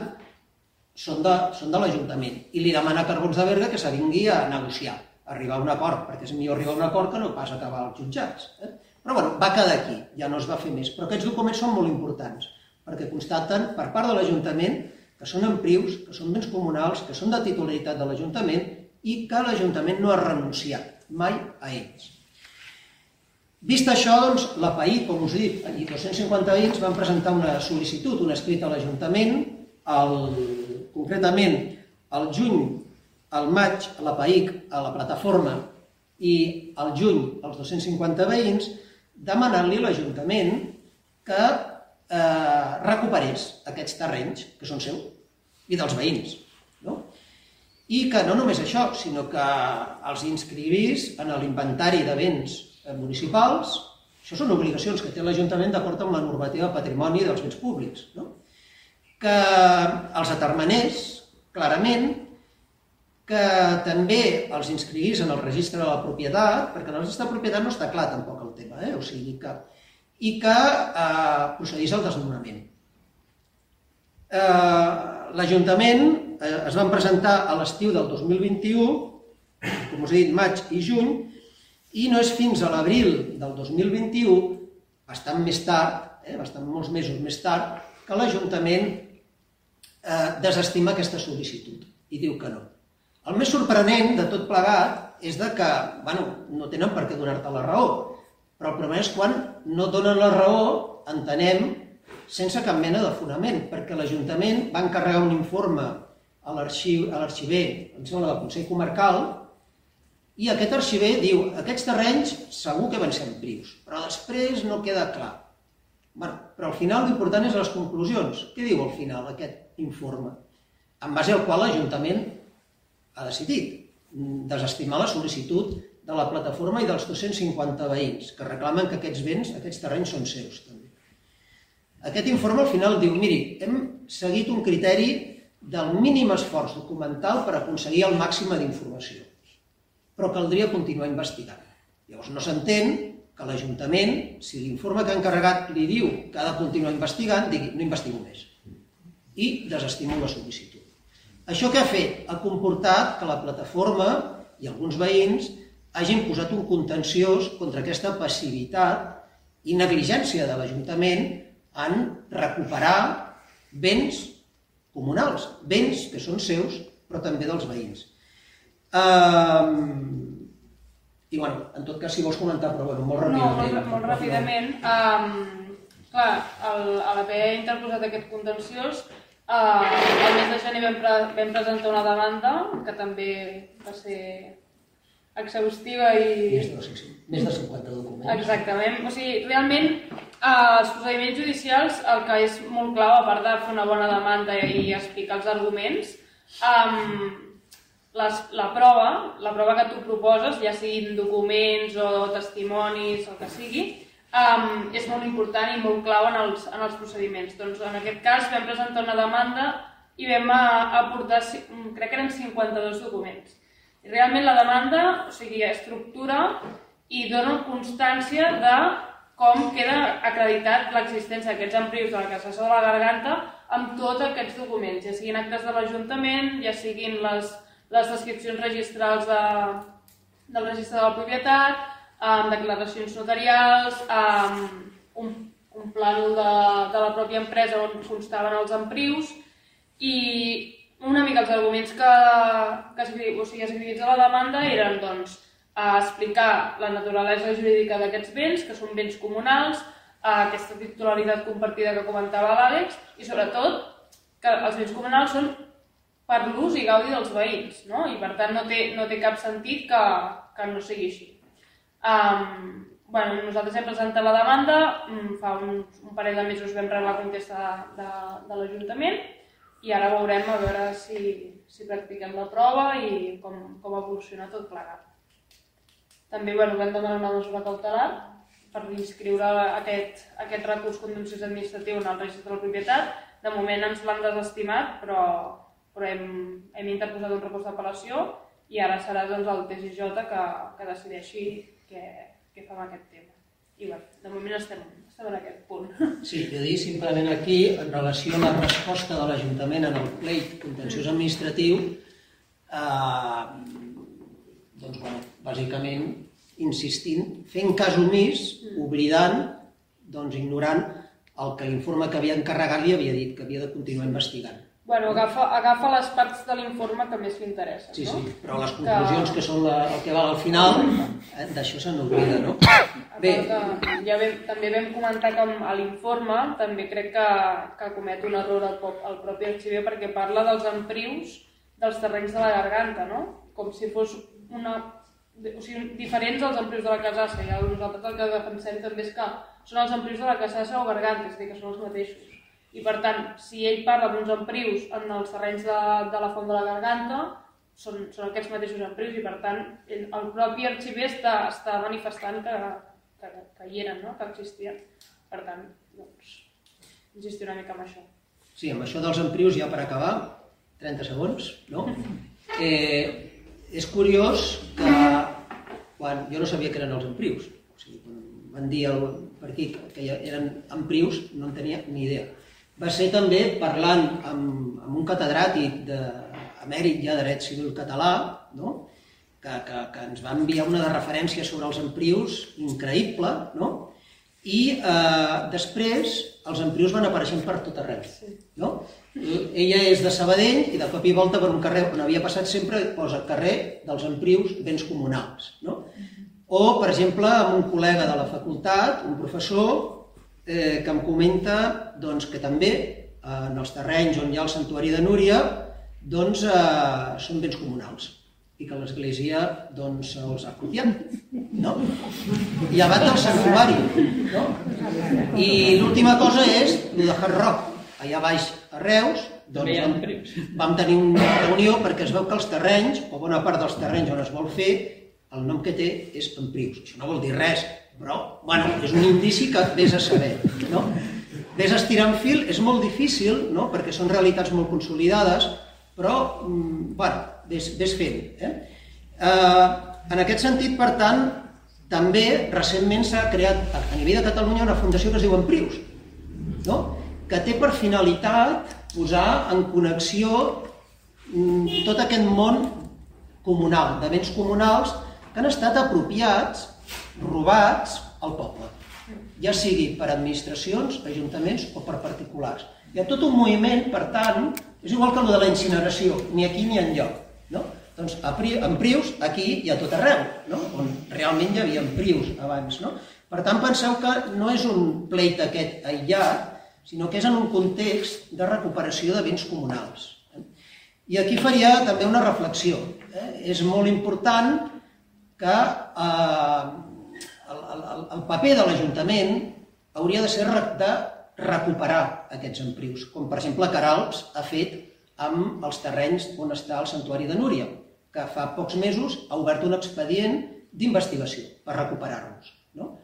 són de, són de l'Ajuntament i li demana a Carbons de Berga que s'avingui a negociar, a arribar a un acord, perquè és millor arribar a un acord que no pas acabar als jutjats. Eh? Però bueno, va quedar aquí, ja no es va fer més. Però aquests documents són molt importants, perquè constaten per part de l'Ajuntament que són emprius, que són béns comunals, que són de titularitat de l'Ajuntament i que l'Ajuntament no ha renunciat mai a ells. Vist això, doncs, la PAI, com us dic, i 250 veïns van presentar una sol·licitud, un escrit a l'Ajuntament, el, concretament al juny, al maig, a la PAIC, a la plataforma, i al juny, als 250 veïns, demanant-li a l'Ajuntament que eh, recuperés aquests terrenys que són seus i dels veïns. No? I que no només això, sinó que els inscrivís en l'inventari de béns eh, municipals, això són obligacions que té l'Ajuntament d'acord amb la normativa de patrimoni dels béns públics, no? que els atermenés clarament, que també els inscriguís en el registre de la propietat, perquè en el registre de propietat no està clar tampoc el tema, eh? o sigui que, i que eh, procedís al desnonament. Eh, L'Ajuntament eh, es van presentar a l'estiu del 2021, com us he dit, maig i juny, i no és fins a l'abril del 2021, bastant més tard, eh, bastant molts mesos més tard, que l'Ajuntament eh, desestima aquesta sol·licitud i diu que no. El més sorprenent de tot plegat és de que, bueno, no tenen per què donar-te la raó, però el problema és quan no donen la raó, entenem, sense cap mena de fonament, perquè l'Ajuntament va encarregar un informe a l'arxiver, em sembla, del Consell Comarcal, i aquest arxiver diu, aquests terrenys segur que van ser prius, però després no queda clar. Bueno, però al final l'important és les conclusions. Què diu al final aquest informe? En base al qual l'Ajuntament ha decidit desestimar la sol·licitud de la plataforma i dels 250 veïns que reclamen que aquests béns, aquests terrenys són seus també. Aquest informe al final diu, miri, hem seguit un criteri del mínim esforç documental per aconseguir el màxim d'informació, però caldria continuar investigant. Llavors no s'entén que l'Ajuntament, si l'informe que ha encarregat li diu que ha de continuar investigant, digui, no investigo més i desestimo la sol·licitud. Això que ha fet? Ha comportat que la plataforma i alguns veïns hagin posat un contenciós contra aquesta passivitat i negligència de l'Ajuntament en recuperar béns comunals, béns que són seus, però també dels veïns. Um, I, bueno, en tot cas, si vols comentar, però bueno, molt ràpidament. No, molt, molt ràpidament. Um, clar, el, a l'haver interposat aquest contenciós, Uh, el mes de gener vam, pre vam presentar una demanda que també va ser exhaustiva i... Més de, més de 50 documents. Exactament. O sigui, realment, uh, els procediments judicials, el que és molt clau, a part de fer una bona demanda i explicar els arguments, um, les, la prova, la prova que tu proposes, ja siguin documents o testimonis o el que sigui, um, és molt important i molt clau en els, en els procediments. Doncs en aquest cas vam presentar una demanda i vam aportar, crec que eren 52 documents. Realment la demanda, o sigui, estructura i dona constància de com queda acreditat l'existència d'aquests emprius de la cassació de la garganta amb tots aquests documents, ja siguin actes de l'Ajuntament, ja siguin les, les descripcions registrals de, del registre de la propietat, amb declaracions notarials, amb un, un plànol de, de la pròpia empresa on constaven els emprius i una mica els arguments que, que o sigui, es a la demanda eren doncs, a explicar la naturalesa jurídica d'aquests béns, que són béns comunals, a aquesta titularitat compartida que comentava l'Àlex, i sobretot que els béns comunals són per l'ús i gaudi dels veïns, no? i per tant no té, no té cap sentit que, que no sigui així. Um, bueno, nosaltres hem presentat la demanda, mm, fa un, un parell de mesos vam rebre la contesta de, de, de l'Ajuntament i ara veurem a veure si, si practiquem la prova i com, com evoluciona tot plegat. També bueno, vam demanar una mesura cautelar per inscriure aquest, aquest recurs contenciós administratiu en el registre de la propietat. De moment ens l'han desestimat, però, però hem, hem interposat un recurs d'apel·lació i ara serà doncs, el TSJ que, que decideixi què, què fa amb aquest tema. I bueno, de moment estem, en aquest punt. Sí, jo dir simplement aquí, en relació a la resposta de l'Ajuntament en el pleit contenciós administratiu, eh, doncs, bueno, bàsicament insistint, fent cas omís, oblidant, doncs ignorant el que l'informe que havia encarregat li havia dit, que havia de continuar investigant. Bueno, agafa, agafa les parts de l'informe que més li interessen, sí, no? Sí, però les conclusions que, que són la, el que val al final, eh, d'això se n'oblida, no? Bé. Que ja vam, també vam comentar que a l'informe també crec que, que comet un error el, el propi arxiver perquè parla dels emprius dels terrenys de la garganta, no? Com si fos una o sigui, diferents dels emprius de la casassa. I nosaltres el que defensem també és que són els emprius de la casassa o garganta, és a dir, que són els mateixos. I per tant, si ell parla d'uns emprius en els terrenys de, de la font de la garganta, són, són aquests mateixos emprius i per tant el, el propi arxiver està, està manifestant que, que, que hi eren, no? que existien. Per tant, doncs, insistir una mica en això. Sí, amb això dels emprius ja per acabar, 30 segons, no? [LAUGHS] Eh, és curiós que quan jo no sabia que eren els emprius, o sigui, quan van dir el, per aquí que eren emprius, no en tenia ni idea. Va ser també parlant amb, amb un catedràtic d'emèrit ja de dret civil català, no? que, que, que ens va enviar una de referència sobre els emprius increïble, no? i eh, després els emprius van apareixent per tot arreu. No? Ella és de Sabadell i de cop i volta per un carrer on havia passat sempre posa carrer dels emprius béns comunals. No? O, per exemple, amb un col·lega de la facultat, un professor, eh, que em comenta doncs, que també eh, en els terrenys on hi ha el santuari de Núria doncs, eh, són béns comunals i que l'Església doncs, els ha copiat. No? Llevat del santuari. No? I l'última cosa és el de Hard Rock allà baix a Reus, doncs vam, vam tenir una reunió perquè es veu que els terrenys, o bona part dels terrenys on es vol fer, el nom que té és Emprius. Això no vol dir res, però bueno, és un indici que vés a saber. No? Vés estirant fil és molt difícil, no? perquè són realitats molt consolidades, però mm, bueno, vés, vés fent. Eh? Eh, en aquest sentit, per tant, també recentment s'ha creat a nivell de Catalunya una fundació que es diu Emprius. No? que té per finalitat posar en connexió mm, tot aquest món comunal, de béns comunals que han estat apropiats, robats al poble, ja sigui per administracions, ajuntaments o per particulars. Hi ha tot un moviment, per tant, és igual que el de la incineració, ni aquí ni enlloc. No? Doncs en Prius, aquí i a tot arreu, no? on realment hi havia Prius abans. No? Per tant, penseu que no és un pleit aquest aïllat, sinó que és en un context de recuperació de béns comunals. I aquí faria també una reflexió. Eh? És molt important que eh, el, el, el paper de l'Ajuntament hauria de ser de recuperar aquests emprius, com per exemple Caralps ha fet amb els terrenys on està el santuari de Núria. que fa pocs mesos ha obert un expedient d'investigació per recuperar-los. No?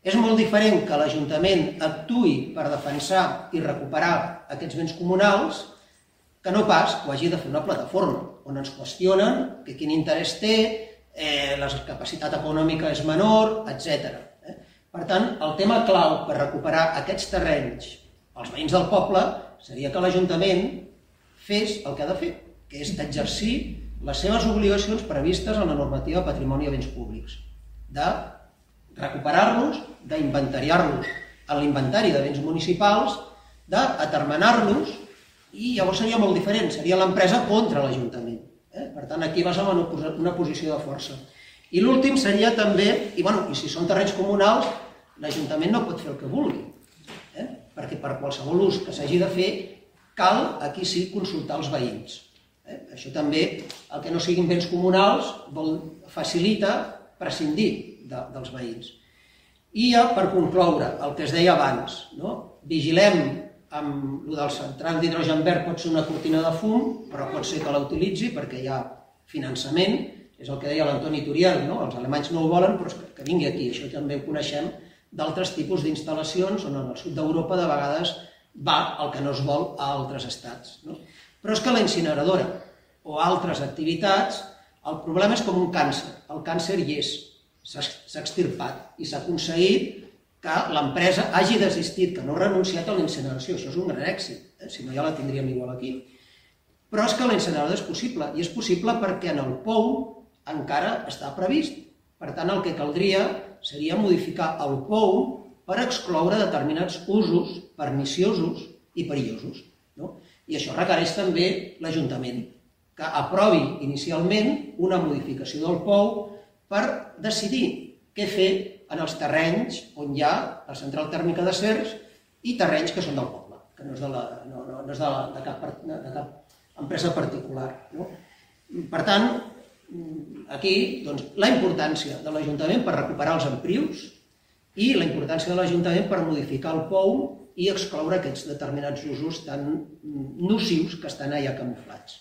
És molt diferent que l'Ajuntament actui per defensar i recuperar aquests béns comunals que no pas que ho hagi de fer una plataforma, on ens qüestionen que quin interès té, eh, la capacitat econòmica és menor, etc. Eh? Per tant, el tema clau per recuperar aquests terrenys als veïns del poble seria que l'Ajuntament fes el que ha de fer, que és exercir les seves obligacions previstes en la normativa de patrimoni de béns públics, de recuperar-los, d'inventariar-los en l'inventari de béns municipals, d'atermenar-los, i llavors seria molt diferent, seria l'empresa contra l'Ajuntament. Eh? Per tant, aquí vas en una posició de força. I l'últim seria també, i, bueno, i si són terrenys comunals, l'Ajuntament no pot fer el que vulgui, eh? perquè per qualsevol ús que s'hagi de fer, cal, aquí sí, consultar els veïns. Eh? Això també, el que no siguin béns comunals, vol, facilita prescindir de, dels veïns. I ja per concloure, el que es deia abans, no? vigilem amb el del central d'hidrogen verd pot ser una cortina de fum, però pot ser que la utilitzi perquè hi ha finançament, és el que deia l'Antoni Turiel, no? els alemanys no ho volen, però que, que vingui aquí, això també ho coneixem d'altres tipus d'instal·lacions on en el sud d'Europa de vegades va el que no es vol a altres estats. No? Però és que la incineradora o altres activitats, el problema és com un càncer, el càncer hi és, s'ha extirpat i s'ha aconseguit que l'empresa hagi desistit, que no ha renunciat a la incineració. Això és un gran èxit, eh? si no ja la tindríem igual aquí. Però és que la és possible, i és possible perquè en el POU encara està previst. Per tant, el que caldria seria modificar el POU per excloure determinats usos perniciosos i perillosos. No? I això requereix també l'Ajuntament, que aprovi inicialment una modificació del POU per decidir què fer en els terrenys on hi ha la central tèrmica de Cers i terrenys que són del poble, que no és de, la, no, no, no és de, la, de, cap, de cap empresa particular. No? Per tant, aquí doncs, la importància de l'Ajuntament per recuperar els emprius i la importància de l'Ajuntament per modificar el POU i excloure aquests determinats usos tan nocius que estan allà camuflats.